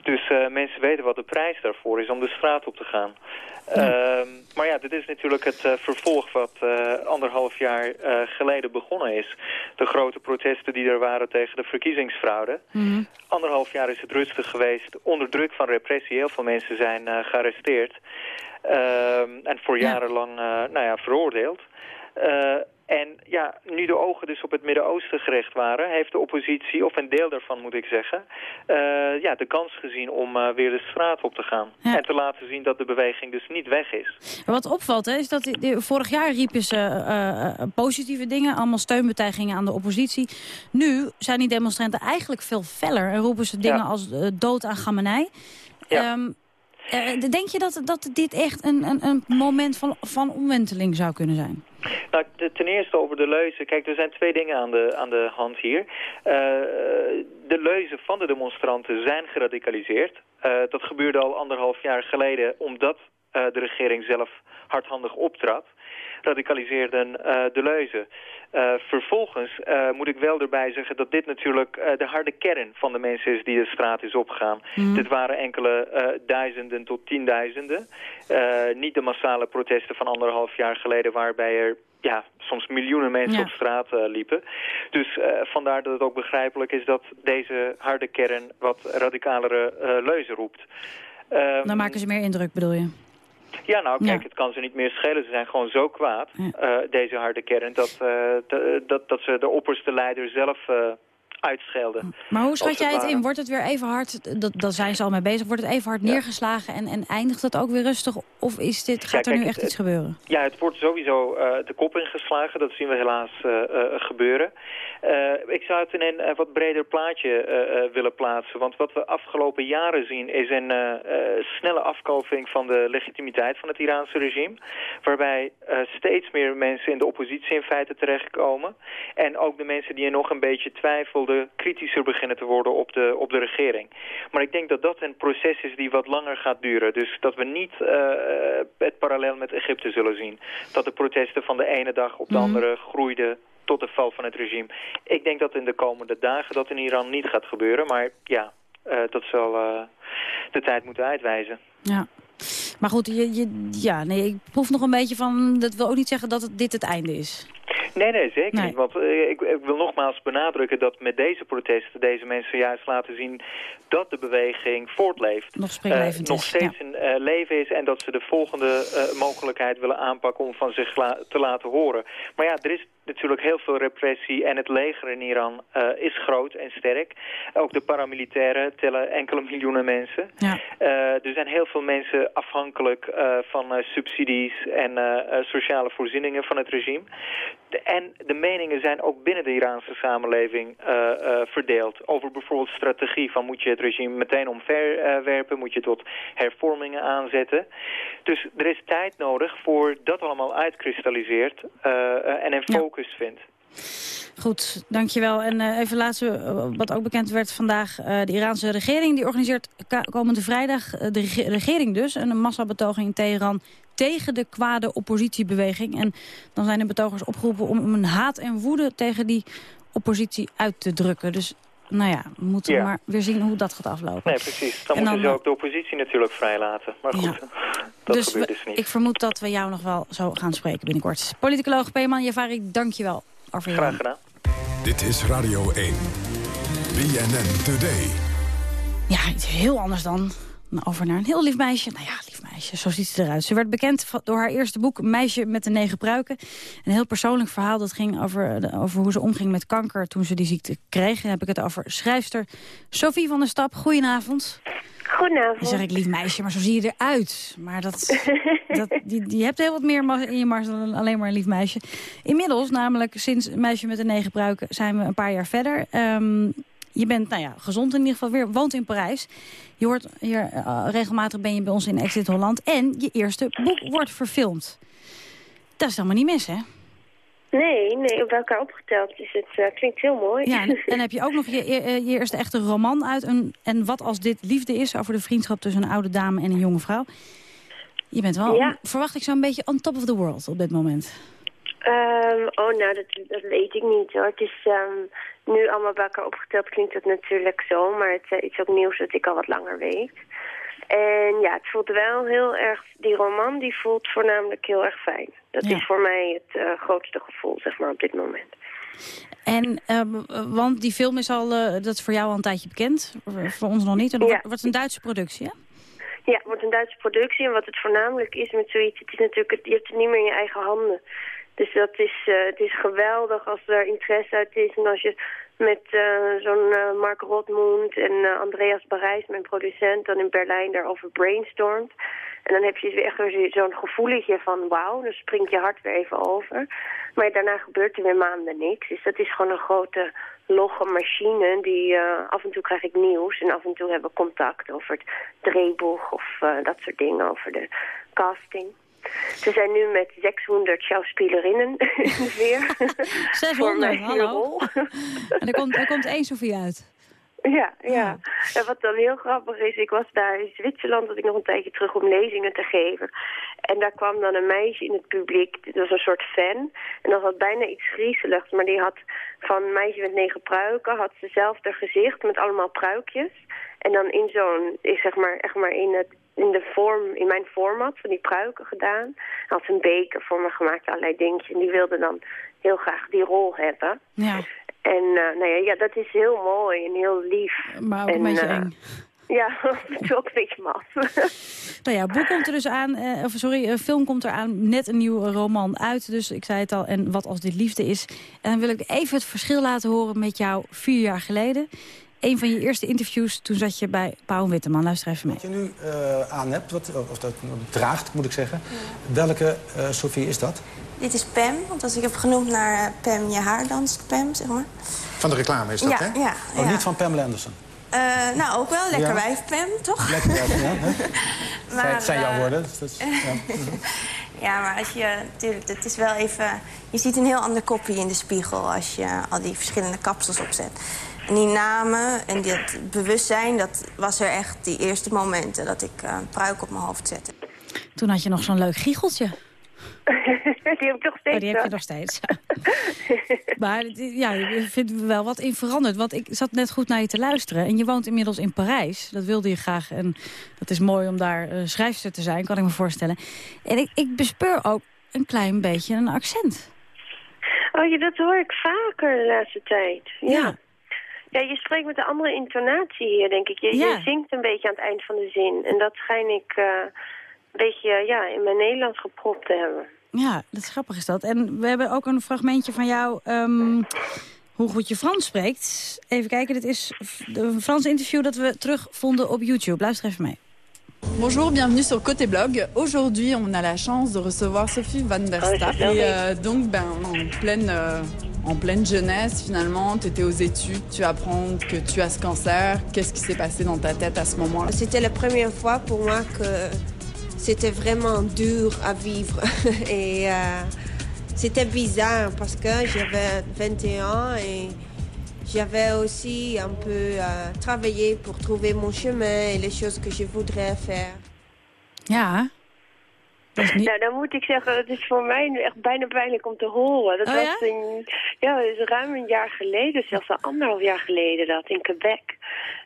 Dus mensen weten wat de prijs daarvoor is om de straat op te gaan. Ja. Uh, maar ja, dit is natuurlijk het uh, vervolg wat uh, anderhalf jaar geleden begonnen is. De grote protesten die er waren tegen de verkiezingsfraude. Mm -hmm. Anderhalf jaar is het rustig geweest, onder druk van repressie. Heel veel mensen zijn gearresteerd ehm, en voor ja. jarenlang nou ja, veroordeeld. En ja, nu de ogen dus op het Midden-Oosten gericht waren... heeft de oppositie, of een deel daarvan moet ik zeggen... Uh, ja, de kans gezien om uh, weer de straat op te gaan. Ja. En te laten zien dat de beweging dus niet weg is. Wat opvalt, hè, is dat vorig jaar riepen ze uh, positieve dingen... allemaal steunbetuigingen aan de oppositie. Nu zijn die demonstranten eigenlijk veel feller... en roepen ze dingen ja. als dood aan Gamenei. Ja. Um, denk je dat, dat dit echt een, een, een moment van, van omwenteling zou kunnen zijn? Nou, ten eerste over de leuzen. Kijk, er zijn twee dingen aan de, aan de hand hier. Uh, de leuzen van de demonstranten zijn geradicaliseerd. Uh, dat gebeurde al anderhalf jaar geleden omdat uh, de regering zelf hardhandig optrad. Radicaliseerden de leuzen. vervolgens moet ik wel erbij zeggen dat dit natuurlijk de harde kern van de mensen is die de straat is opgegaan. Mhm. Dit waren enkele duizenden tot tienduizenden. niet de massale protesten van anderhalf jaar geleden waarbij er ja, soms miljoenen mensen Ja. op straat eh, liepen. Dus eh, vandaar dat het ook begrijpelijk is dat deze harde kern wat radicalere eh, leuzen roept. Ehm, Dan maken ze meer indruk, bedoel je? Ja, nou kijk, Ja. het kan ze niet meer schelen. Ze zijn gewoon zo kwaad, eh, deze harde kern, dat, eh, de- dat, dat ze de opperste leider zelf eh, uitschelden. Maar hoe schat jij het in? Wordt het weer even hard, dat, daar zijn ze al mee bezig, wordt het even hard neergeslagen en, en eindigt het ook weer rustig? Of is dit, gaat er nu het- echt iets gebeuren? Ja, het wordt sowieso eh, de kop ingeslagen. Dat zien we helaas eh, eh, gebeuren. Eh, ik zou het in een eh, wat breder plaatje eh, willen plaatsen. Want wat we afgelopen jaren zien is een snelle afkalving van de legitimiteit van het Iraanse regime. Waarbij steeds meer mensen in de oppositie in feite terechtkomen. En ook de mensen die er nog een beetje twijfelden kritischer beginnen te worden op de, op de regering. Maar ik denk dat dat een proces is die wat langer gaat duren. Dus dat we niet het parallel met Egypte zullen zien. Dat de protesten van de ene dag op de Mhm. andere groeiden tot de val van het regime. Ik denk dat in de komende dagen dat in Iran niet gaat gebeuren. Maar ja, eh, dat zal eh, de tijd moeten uitwijzen. Ja. Maar goed, je, je, ja, nee, ik proef nog een beetje van... dat wil ook niet zeggen dat het, dit het einde is. Nee, nee, zeker Nee. niet. Want eh, ik, ik wil nogmaals benadrukken dat met deze protesten deze mensen juist laten zien dat de beweging voortleeft. Nog Eh, nog steeds een eh, leven is en dat ze de volgende mogelijkheid willen aanpakken om van zich la- te laten horen. Maar ja, er is natuurlijk heel veel repressie en het leger in Iran is groot en sterk. Ook de paramilitairen tellen enkele miljoenen mensen. Ja. Er zijn heel veel mensen afhankelijk van subsidies en sociale voorzieningen van het regime. En de meningen zijn ook binnen de Iraanse samenleving eh, eh, verdeeld. Over bijvoorbeeld strategie van moet je het regime meteen omverwerpen, moet je tot hervormingen aanzetten. Dus er is tijd nodig voor dat allemaal uitkristalliseert eh, en een focus vindt. Goed, dankjewel. En even laatste, wat ook bekend werd vandaag. de Iraanse regering die organiseert komende vrijdag, de rege- regering dus... een massabetoging in Teheran tegen de kwade oppositiebeweging. En dan zijn de betogers opgeroepen om een haat en woede tegen die oppositie uit te drukken. Dus nou ja, we moeten Ja. maar weer zien hoe dat gaat aflopen. Nee, precies. Dan En moeten ze ook de oppositie natuurlijk vrijlaten. Maar goed, Ja. dat dus gebeurt we- dus niet. ik vermoed dat we jou nog wel zo gaan spreken binnenkort. Politicoloog Peeman Javari, dankjewel. Over Iran. Graag gedaan. Dit is Radio 1. BNN Today. Ja, iets heel anders dan. Over naar een heel lief meisje. Nou ja, lief meisje, zo ziet ze eruit. Ze werd bekend door haar eerste boek Meisje met de negen pruiken. Een heel persoonlijk verhaal dat ging over, over hoe ze omging met kanker toen ze die ziekte kreeg. Dan heb ik het over schrijfster Sophie van der Stap. Goedenavond. Goedenavond. Dan zeg ik lief meisje, maar zo zie je eruit. Maar dat, dat, die, die hebt heel wat meer in je mars dan alleen maar een lief meisje. Inmiddels, namelijk sinds Meisje met de negen pruiken, zijn we een paar jaar verder. Ehm, je bent nou ja, gezond in ieder geval weer, woont in Parijs. Je hoort hier eh, regelmatig ben je bij ons in Exit Holland. En je eerste boek wordt verfilmd. Dat is helemaal niet mis, hè? Nee, nee, op elkaar opgeteld. Dus het eh, klinkt heel mooi. Ja, en, en heb je ook nog je, je, je eerste echte roman uit. Een, en wat als dit liefde is over de vriendschap tussen een oude dame en een jonge vrouw. Je bent wel, Ja. verwacht ik zo'n beetje on top of the world op dit moment. Ehm, oh, nou, dat, dat weet ik niet hoor. Het is ehm, nu allemaal bij elkaar opgeteld klinkt het natuurlijk zo, maar het eh, is ook nieuws dat ik al wat langer weet. En ja, het voelt wel heel erg, die roman die voelt voornamelijk heel erg fijn. Dat Ja. is voor mij het eh, grootste gevoel, zeg maar, op dit moment. En, ehm, want die film is al, eh, dat is voor jou al een tijdje bekend. Voor, ons nog niet. En dat Ja. wordt- wordt een Duitse productie, hè? Ja, het wordt een Duitse productie. En wat het voornamelijk is met zoiets, het is natuurlijk, het, je hebt het niet meer in je eigen handen. Dus dat is, eh, het is geweldig als er interesse uit is. En als je met eh, zo'n eh, Mark Rotmund en Andreas Barijs, mijn producent, dan in Berlijn daarover brainstormt. En dan heb je echt zo'n gevoeletje van wauw, dan springt je hart weer even over. Maar daarna gebeurt er weer maanden niks. Dus dat is gewoon een grote logge machine die af en toe krijg ik nieuws en af en toe hebben we contact over het drehboek of dat soort dingen, over de casting. Ze zijn nu met 600 schauspielerinnen weer. Voor 600, mijn hallo. En er komt, er komt één Sofie uit. Ja, ja. En wat dan heel grappig is, ik was daar in Zwitserland, dat ik nog een tijdje terug om lezingen te geven. En daar kwam dan een meisje in het publiek, dat was een soort fan. En dat had bijna iets griezeligs, maar die had van een meisje met negen pruiken, had ze zelf haar gezicht met allemaal pruikjes. En dan in zo'n, zeg maar, echt maar in het in, de vorm, in mijn format van die pruiken gedaan. Hij had een beker voor me gemaakt, allerlei dingetjes. En die wilde dan heel graag die rol hebben. Ja. En uh, nou ja, ja, dat is heel mooi en heel lief. Maar ook en, een beetje uh, eng. Ja, het is ook een beetje mat. nou ja, boek komt er dus aan, uh, of sorry, film komt er aan, net een nieuwe roman uit. Dus ik zei het al, en wat als dit liefde is. En dan wil ik even het verschil laten horen met jou vier jaar geleden een van je eerste interviews, toen zat je bij Pauw Witteman. Luister even mee. Wat je nu uh, aan hebt, wat, of dat draagt, moet ik zeggen. Ja. Welke uh, Sophie is dat? Dit is Pam, want als ik heb genoemd naar Pam, je haar danst Pam, zeg maar. Van de reclame is dat, ja, hè? Ja, oh, ja. niet van Pamela Anderson? Uh, nou, ook wel. Lekker Ja. wijf Pam, toch? Lekker wijf, ja. hè? Maar, het zijn jouw eh, woorden. dus dat is- ja. Ja, maar als je, natuurlijk, het is wel even... Je ziet een heel ander kopje in de spiegel als je al die verschillende kapsels opzet. En die namen en dat bewustzijn, dat was er echt die eerste momenten... dat ik eh, een pruik op mijn hoofd zette. Toen had je nog zo'n leuk giecheltje. die heb ik nog steeds. Oh, die heb je nog steeds. maar ja, je vindt er wel wat in veranderd. Want ik zat net goed naar je te luisteren. En je woont inmiddels in Parijs. Dat wilde je graag. En dat is mooi om daar eh, schrijfster te zijn, kan ik me voorstellen. En ik, ik bespeur ook een klein beetje een accent. Oh, ja, dat hoor ik vaker de laatste tijd. Ja. Ja. Ja. je spreekt met een andere intonatie hier, denk ik. Je, Ja. je zingt een beetje aan het eind van de zin. En dat schijn ik eh, een beetje ja, in mijn Nederlands gepropt te hebben. Ja, dat is grappig is dat. En we hebben ook een fragmentje van jou... ehm, hoe goed je Frans spreekt. Even kijken, dit is een Frans interview dat we terugvonden op YouTube. Luister even mee. Bonjour, bienvenue sur Côté Blog. Aujourd'hui, on a la chance de recevoir Sophie Van der c'est bien Et euh, donc, ben, en pleine, euh, en pleine jeunesse, finalement, tu étais aux études, tu apprends que tu as ce cancer. Qu'est-ce qui s'est passé dans ta tête à ce moment-là? C'était la première fois pour moi que c'était vraiment dur à vivre. et euh, c'était bizarre parce que j'avais 21 ans et j'avais aussi un peu euh, travaillé pour trouver mon chemin et les choses que je voudrais faire. Ja. Nou, dan moet ik zeggen, het is voor mij nu echt bijna pijnlijk om te horen. Dat Oh, was ja? een, ja, dat is ruim een jaar geleden, zelfs al anderhalf jaar geleden dat, in Quebec.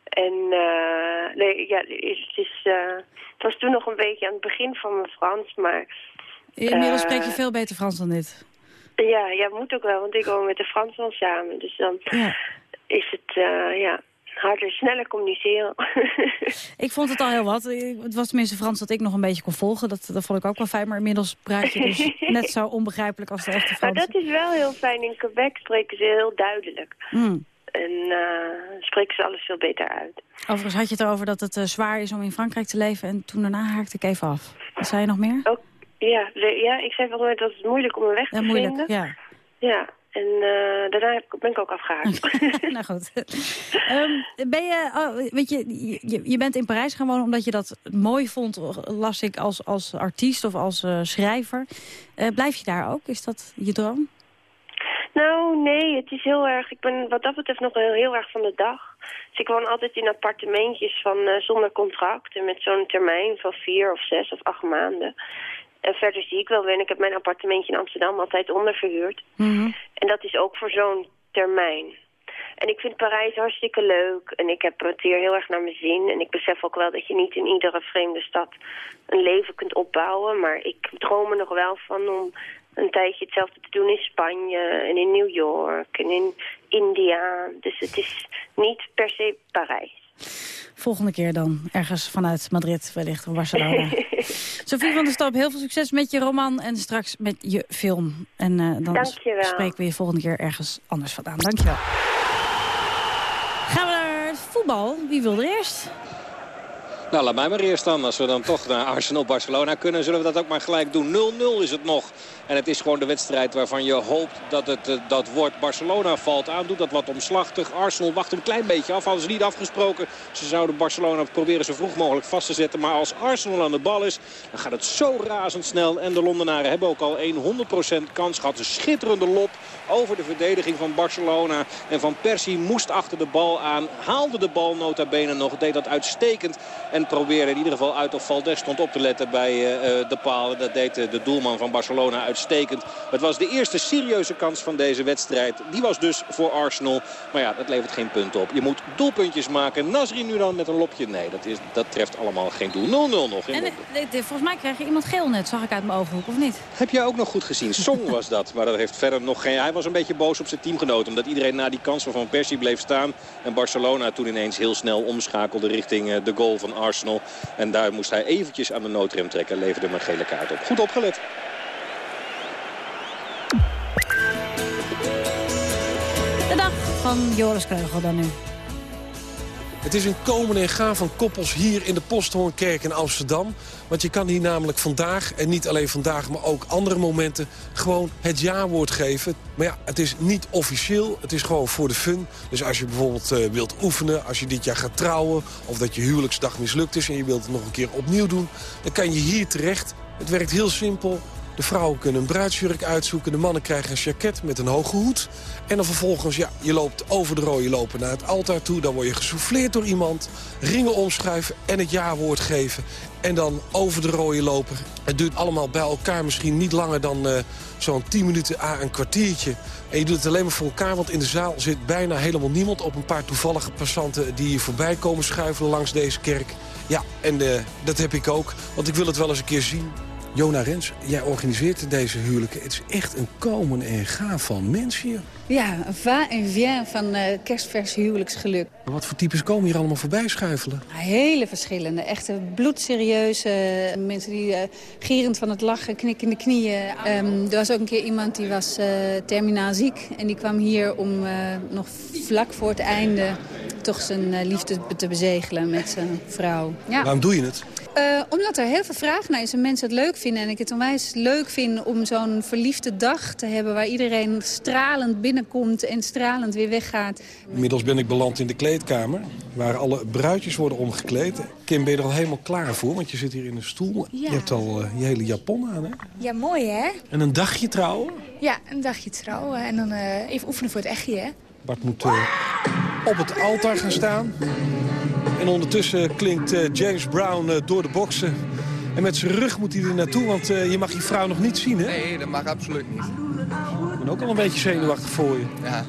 En eh, nee, ja, het, is, eh, het was toen nog een beetje aan het begin van mijn Frans, maar... Inmiddels eh, spreek je veel beter Frans dan dit. Ja, ja, moet ook wel, want ik woon met de Fransman samen. Dus dan Ja. Is het, eh, ja, harder, sneller communiceren. Ik vond het al heel wat. Het was tenminste Frans dat ik nog een beetje kon volgen. Dat, dat vond ik ook wel fijn. Maar inmiddels praat je dus net zo onbegrijpelijk als de echte maar Frans. dat is wel heel fijn. In Quebec spreken ze heel duidelijk. Hmm. En eh, spreken ze alles veel beter uit. Overigens had je het erover dat het eh, zwaar is om in Frankrijk te leven. En toen daarna haakte ik even af. Wat zei je nog meer? Ook, ja, ja, ik zei volgens mij dat het moeilijk om een weg te Ja, moeilijk. vinden. Ja. Ja, en eh, daarna ben ik ook afgehaakt. nou goed. Ehm, ben je, oh, weet je, je, je bent in Parijs gaan wonen omdat je dat mooi vond, las ik, als, als artiest of als eh, schrijver. Eh, blijf je daar ook? Is dat je droom? Nou, nee, het is heel erg... Ik ben wat dat betreft nog heel, heel erg van de dag. Dus ik woon altijd in appartementjes van, zonder contract... en met zo'n termijn van vier of zes of acht maanden. En verder zie ik wel weer... en ik heb mijn appartementje in Amsterdam altijd onderverhuurd. En dat is ook voor zo'n termijn. En ik vind Parijs hartstikke leuk. En ik heb het hier heel erg naar mijn zin. En ik besef ook wel dat je niet in iedere vreemde stad een leven kunt opbouwen. Maar ik droom er nog wel van om een tijdje hetzelfde te doen in Spanje en in New York en in India. Dus het is niet per se Parijs. Volgende keer dan. Ergens vanuit Madrid, wellicht of Barcelona. Sophie van der Stap, heel veel succes met je roman en straks met je film. En eh, dan Dankjewel. spreken we je volgende keer ergens anders vandaan. Dankjewel. Gaan we naar voetbal. Wie wil er eerst? Nou, laat mij maar eerst dan. Als we dan toch naar Arsenal-Barcelona kunnen, zullen we dat ook maar gelijk doen. 0-0 is het nog. En het is gewoon de wedstrijd waarvan je hoopt dat het uh, dat wordt. Barcelona valt aan, doet dat wat omslachtig. Arsenal wacht een klein beetje af. Hadden ze niet afgesproken. Ze zouden Barcelona proberen zo vroeg mogelijk vast te zetten. Maar als Arsenal aan de bal is, dan gaat het zo razendsnel. En de Londenaren hebben ook al 100% kans gehad. Een schitterende lop over de verdediging van Barcelona. En Van Persie moest achter de bal aan. Haalde de bal nota bene nog. Deed dat uitstekend. En probeerde in ieder geval uit of Valdes stond op te letten bij uh, de paal. Dat deed uh, de doelman van Barcelona uitstekend. Het was de eerste serieuze kans van deze wedstrijd. Die was dus voor Arsenal. Maar ja, dat levert geen punt op. Je moet doelpuntjes maken. Nasri nu dan met een lopje. Nee, dat, is, dat treft allemaal geen doel. 0-0 nog in en, Volgens mij krijg je iemand geel net, zag ik uit mijn ooghoek, of niet? Heb jij ook nog goed gezien. Song was dat. Maar dat heeft verder nog geen... Hij was een beetje boos op zijn teamgenoten. Omdat iedereen na die kans van Van Persie bleef staan. En Barcelona toen ineens heel snel omschakelde richting de goal van Arsenal. En daar moest hij eventjes aan de noodrem trekken. Leverde hem een gele kaart op. Goed opgelet. De dag van Joris Kreugel dan nu. Het is een komen en gaan van koppels hier in de Posthoornkerk in Amsterdam. Want je kan hier namelijk vandaag, en niet alleen vandaag, maar ook andere momenten... gewoon het ja-woord geven. Maar ja, het is niet officieel, het is gewoon voor de fun. Dus als je bijvoorbeeld uh, wilt oefenen, als je dit jaar gaat trouwen... of dat je huwelijksdag mislukt is en je wilt het nog een keer opnieuw doen... dan kan je hier terecht. Het werkt heel simpel. De vrouwen kunnen een bruidsjurk uitzoeken. De mannen krijgen een jacket met een hoge hoed. En dan vervolgens, ja, je loopt over de rode lopen naar het altaar toe. Dan word je gesouffleerd door iemand. Ringen omschuiven en het ja-woord geven. En dan over de rode lopen. Het duurt allemaal bij elkaar misschien niet langer dan uh, zo'n 10 minuten à een kwartiertje. En je doet het alleen maar voor elkaar, want in de zaal zit bijna helemaal niemand... op een paar toevallige passanten die hier voorbij komen schuiven langs deze kerk. Ja, en uh, dat heb ik ook, want ik wil het wel eens een keer zien. Jona Rens, jij organiseert deze huwelijken. Het is echt een komen en gaan van mensen hier. Ja, een va en vient van uh, kerstvers huwelijksgeluk. Maar wat voor types komen hier allemaal voorbij schuifelen? Hele verschillende. Echte bloedserieuze mensen die uh, gierend van het lachen, knikkende knieën. Um, er was ook een keer iemand die was uh, terminaal ziek. En die kwam hier om nog vlak voor het einde toch zijn liefde te bezegelen met zijn vrouw. Ja. Waarom doe je het? Uh, omdat er heel veel vraag naar is en mensen het leuk vinden. En ik het onwijs leuk vind om zo'n verliefde dag te hebben... waar iedereen stralend binnenkomt en stralend weer weggaat. Inmiddels ben ik beland in de kleedkamer... waar alle bruidjes worden omgekleed. Kim, ben je er al helemaal klaar voor? Want je zit hier in een stoel. Ja. Je hebt al uh, je hele japon aan, hè? Ja, mooi, hè? En een dagje trouwen? Ja, een dagje trouwen. En dan uh, even oefenen voor het echtje, hè? Bart moet op het altaar gaan staan. En ondertussen klinkt uh, James Brown uh, door de boksen. En met zijn rug moet hij er naartoe, want uh, je mag je vrouw nog niet zien, hè? Nee, dat mag absoluut niet. Ik ben ook al een beetje zenuwachtig voor je. Ja,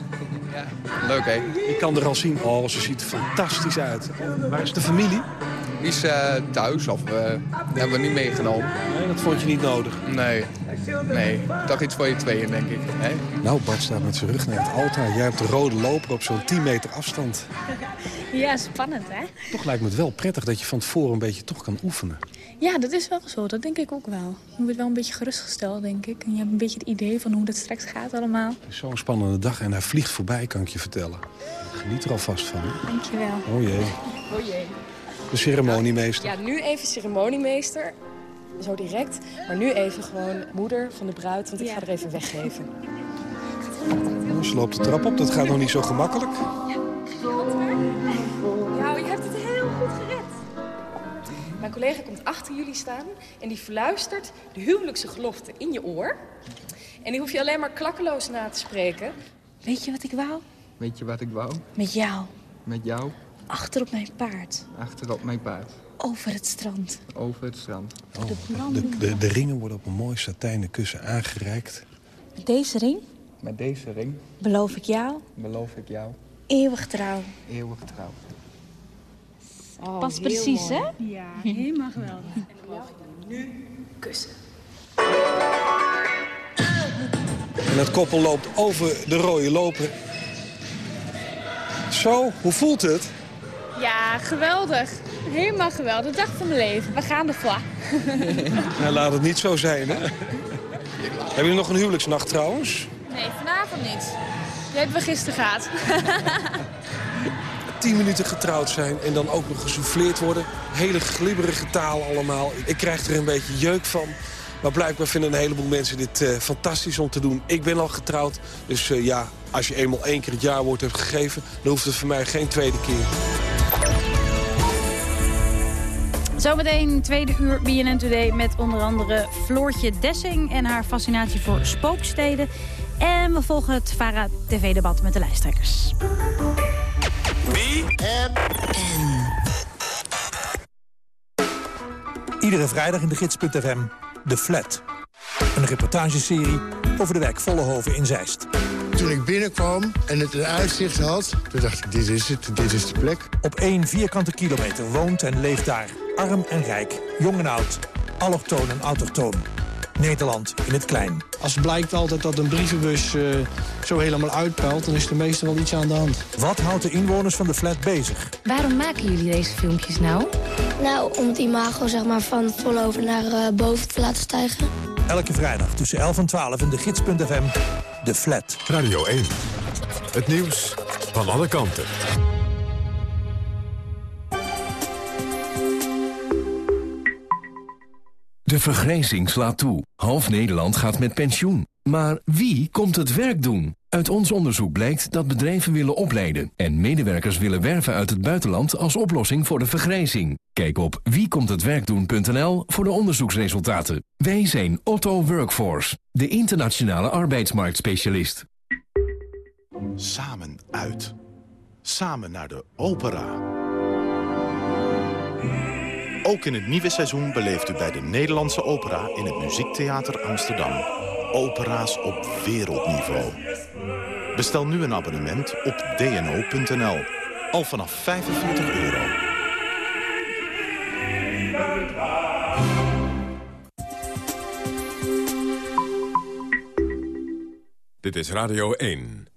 ja. leuk, hè? Ik kan er al zien, oh, ze ziet er fantastisch uit. Waar is de familie? Die is thuis, of hebben we niet meegenomen. Nee, dat vond je niet nodig? Nee, nee. Toch iets voor je tweeën, denk ik. Hè? Nou, Bart staat met zijn rug naar het altaar. Jij hebt de rode loper op zo'n 10 meter afstand. Ja, spannend, hè? Toch lijkt me het wel prettig dat je van tevoren een beetje toch kan oefenen. Ja, dat is wel zo. Dat denk ik ook wel. Je wordt wel een beetje gerustgesteld, denk ik. En je hebt een beetje het idee van hoe dat straks gaat allemaal. Het is zo'n spannende dag en hij vliegt voorbij, kan ik je vertellen. Geniet er alvast van. Dankjewel. Oh jee. Oh jee. De ceremoniemeester. Ja, nu even ceremoniemeester. Zo direct. Maar nu even gewoon moeder van de bruid, want ik ja. ga er even weggeven. Oh, ze loopt de trap op, dat gaat nog niet zo gemakkelijk. Nou, je hebt het heel goed gered. Mijn collega komt achter jullie staan en die fluistert de huwelijkse gelofte in je oor. En die hoef je alleen maar klakkeloos na te spreken. Weet je wat ik wou? Weet je wat ik wou? Met jou. Met jou? Achter op mijn paard. Achter op mijn paard. Over het strand. Over het strand. Oh, de, de, de, ringen worden op een mooi satijnen kussen aangereikt. Met deze ring? Met deze ring. Beloof ik jou? Beloof ik jou. Eeuwig trouw. Eeuwig trouw. Oh, Pas precies, mooi. hè? Ja, helemaal geweldig. En dan mag je nu kussen. En het koppel loopt over de rode loper. Zo, hoe voelt het? Ja, geweldig. Helemaal geweldig. De dag van mijn leven. We gaan ervoor. nou, laat het niet zo zijn, hè? Hebben jullie nog een huwelijksnacht trouwens? Nee, vanavond niet. Die hebben we gisteren gehad. tien minuten getrouwd zijn en dan ook nog gesouffleerd worden. Hele glibberige taal allemaal. Ik krijg er een beetje jeuk van. Maar blijkbaar vinden een heleboel mensen dit uh, fantastisch om te doen. Ik ben al getrouwd, dus uh, ja, als je eenmaal één keer het jaarwoord hebt gegeven... dan hoeft het voor mij geen tweede keer. Zometeen tweede uur BNN Today met onder andere Floortje Dessing... en haar fascinatie voor spooksteden. En we volgen het VARA TV-debat met de lijsttrekkers. BNN. Iedere vrijdag in de gids.fm de Flat. Een reportageserie over de wijk Vollehoven in Zeist. Toen ik binnenkwam en het een uitzicht had, toen dacht ik, dit is het, dit is de plek. Op één vierkante kilometer woont en leeft daar arm en rijk, jong en oud, allochtoon en autochtoon. Nederland in het klein. Als het blijkt altijd dat een brievenbus uh, zo helemaal uitpelt... dan is er meestal wel iets aan de hand. Wat houdt de inwoners van de flat bezig? Waarom maken jullie deze filmpjes nou? Nou, om het imago zeg maar, van Vollover naar uh, boven te laten stijgen. Elke vrijdag tussen 11 en 12 in de gids.fm. De Flat. Radio 1. Het nieuws van alle kanten. De vergrijzing slaat toe. Half Nederland gaat met pensioen. Maar wie komt het werk doen? Uit ons onderzoek blijkt dat bedrijven willen opleiden... en medewerkers willen werven uit het buitenland als oplossing voor de vergrijzing. Kijk op wiekomthetwerkdoen.nl voor de onderzoeksresultaten. Wij zijn Otto Workforce, de internationale arbeidsmarktspecialist. Samen uit. Samen naar de opera. Ook in het nieuwe seizoen beleeft u bij de Nederlandse Opera in het Muziektheater Amsterdam. Opera's op wereldniveau. Bestel nu een abonnement op dno.nl. Al vanaf 45 euro. Dit is Radio 1.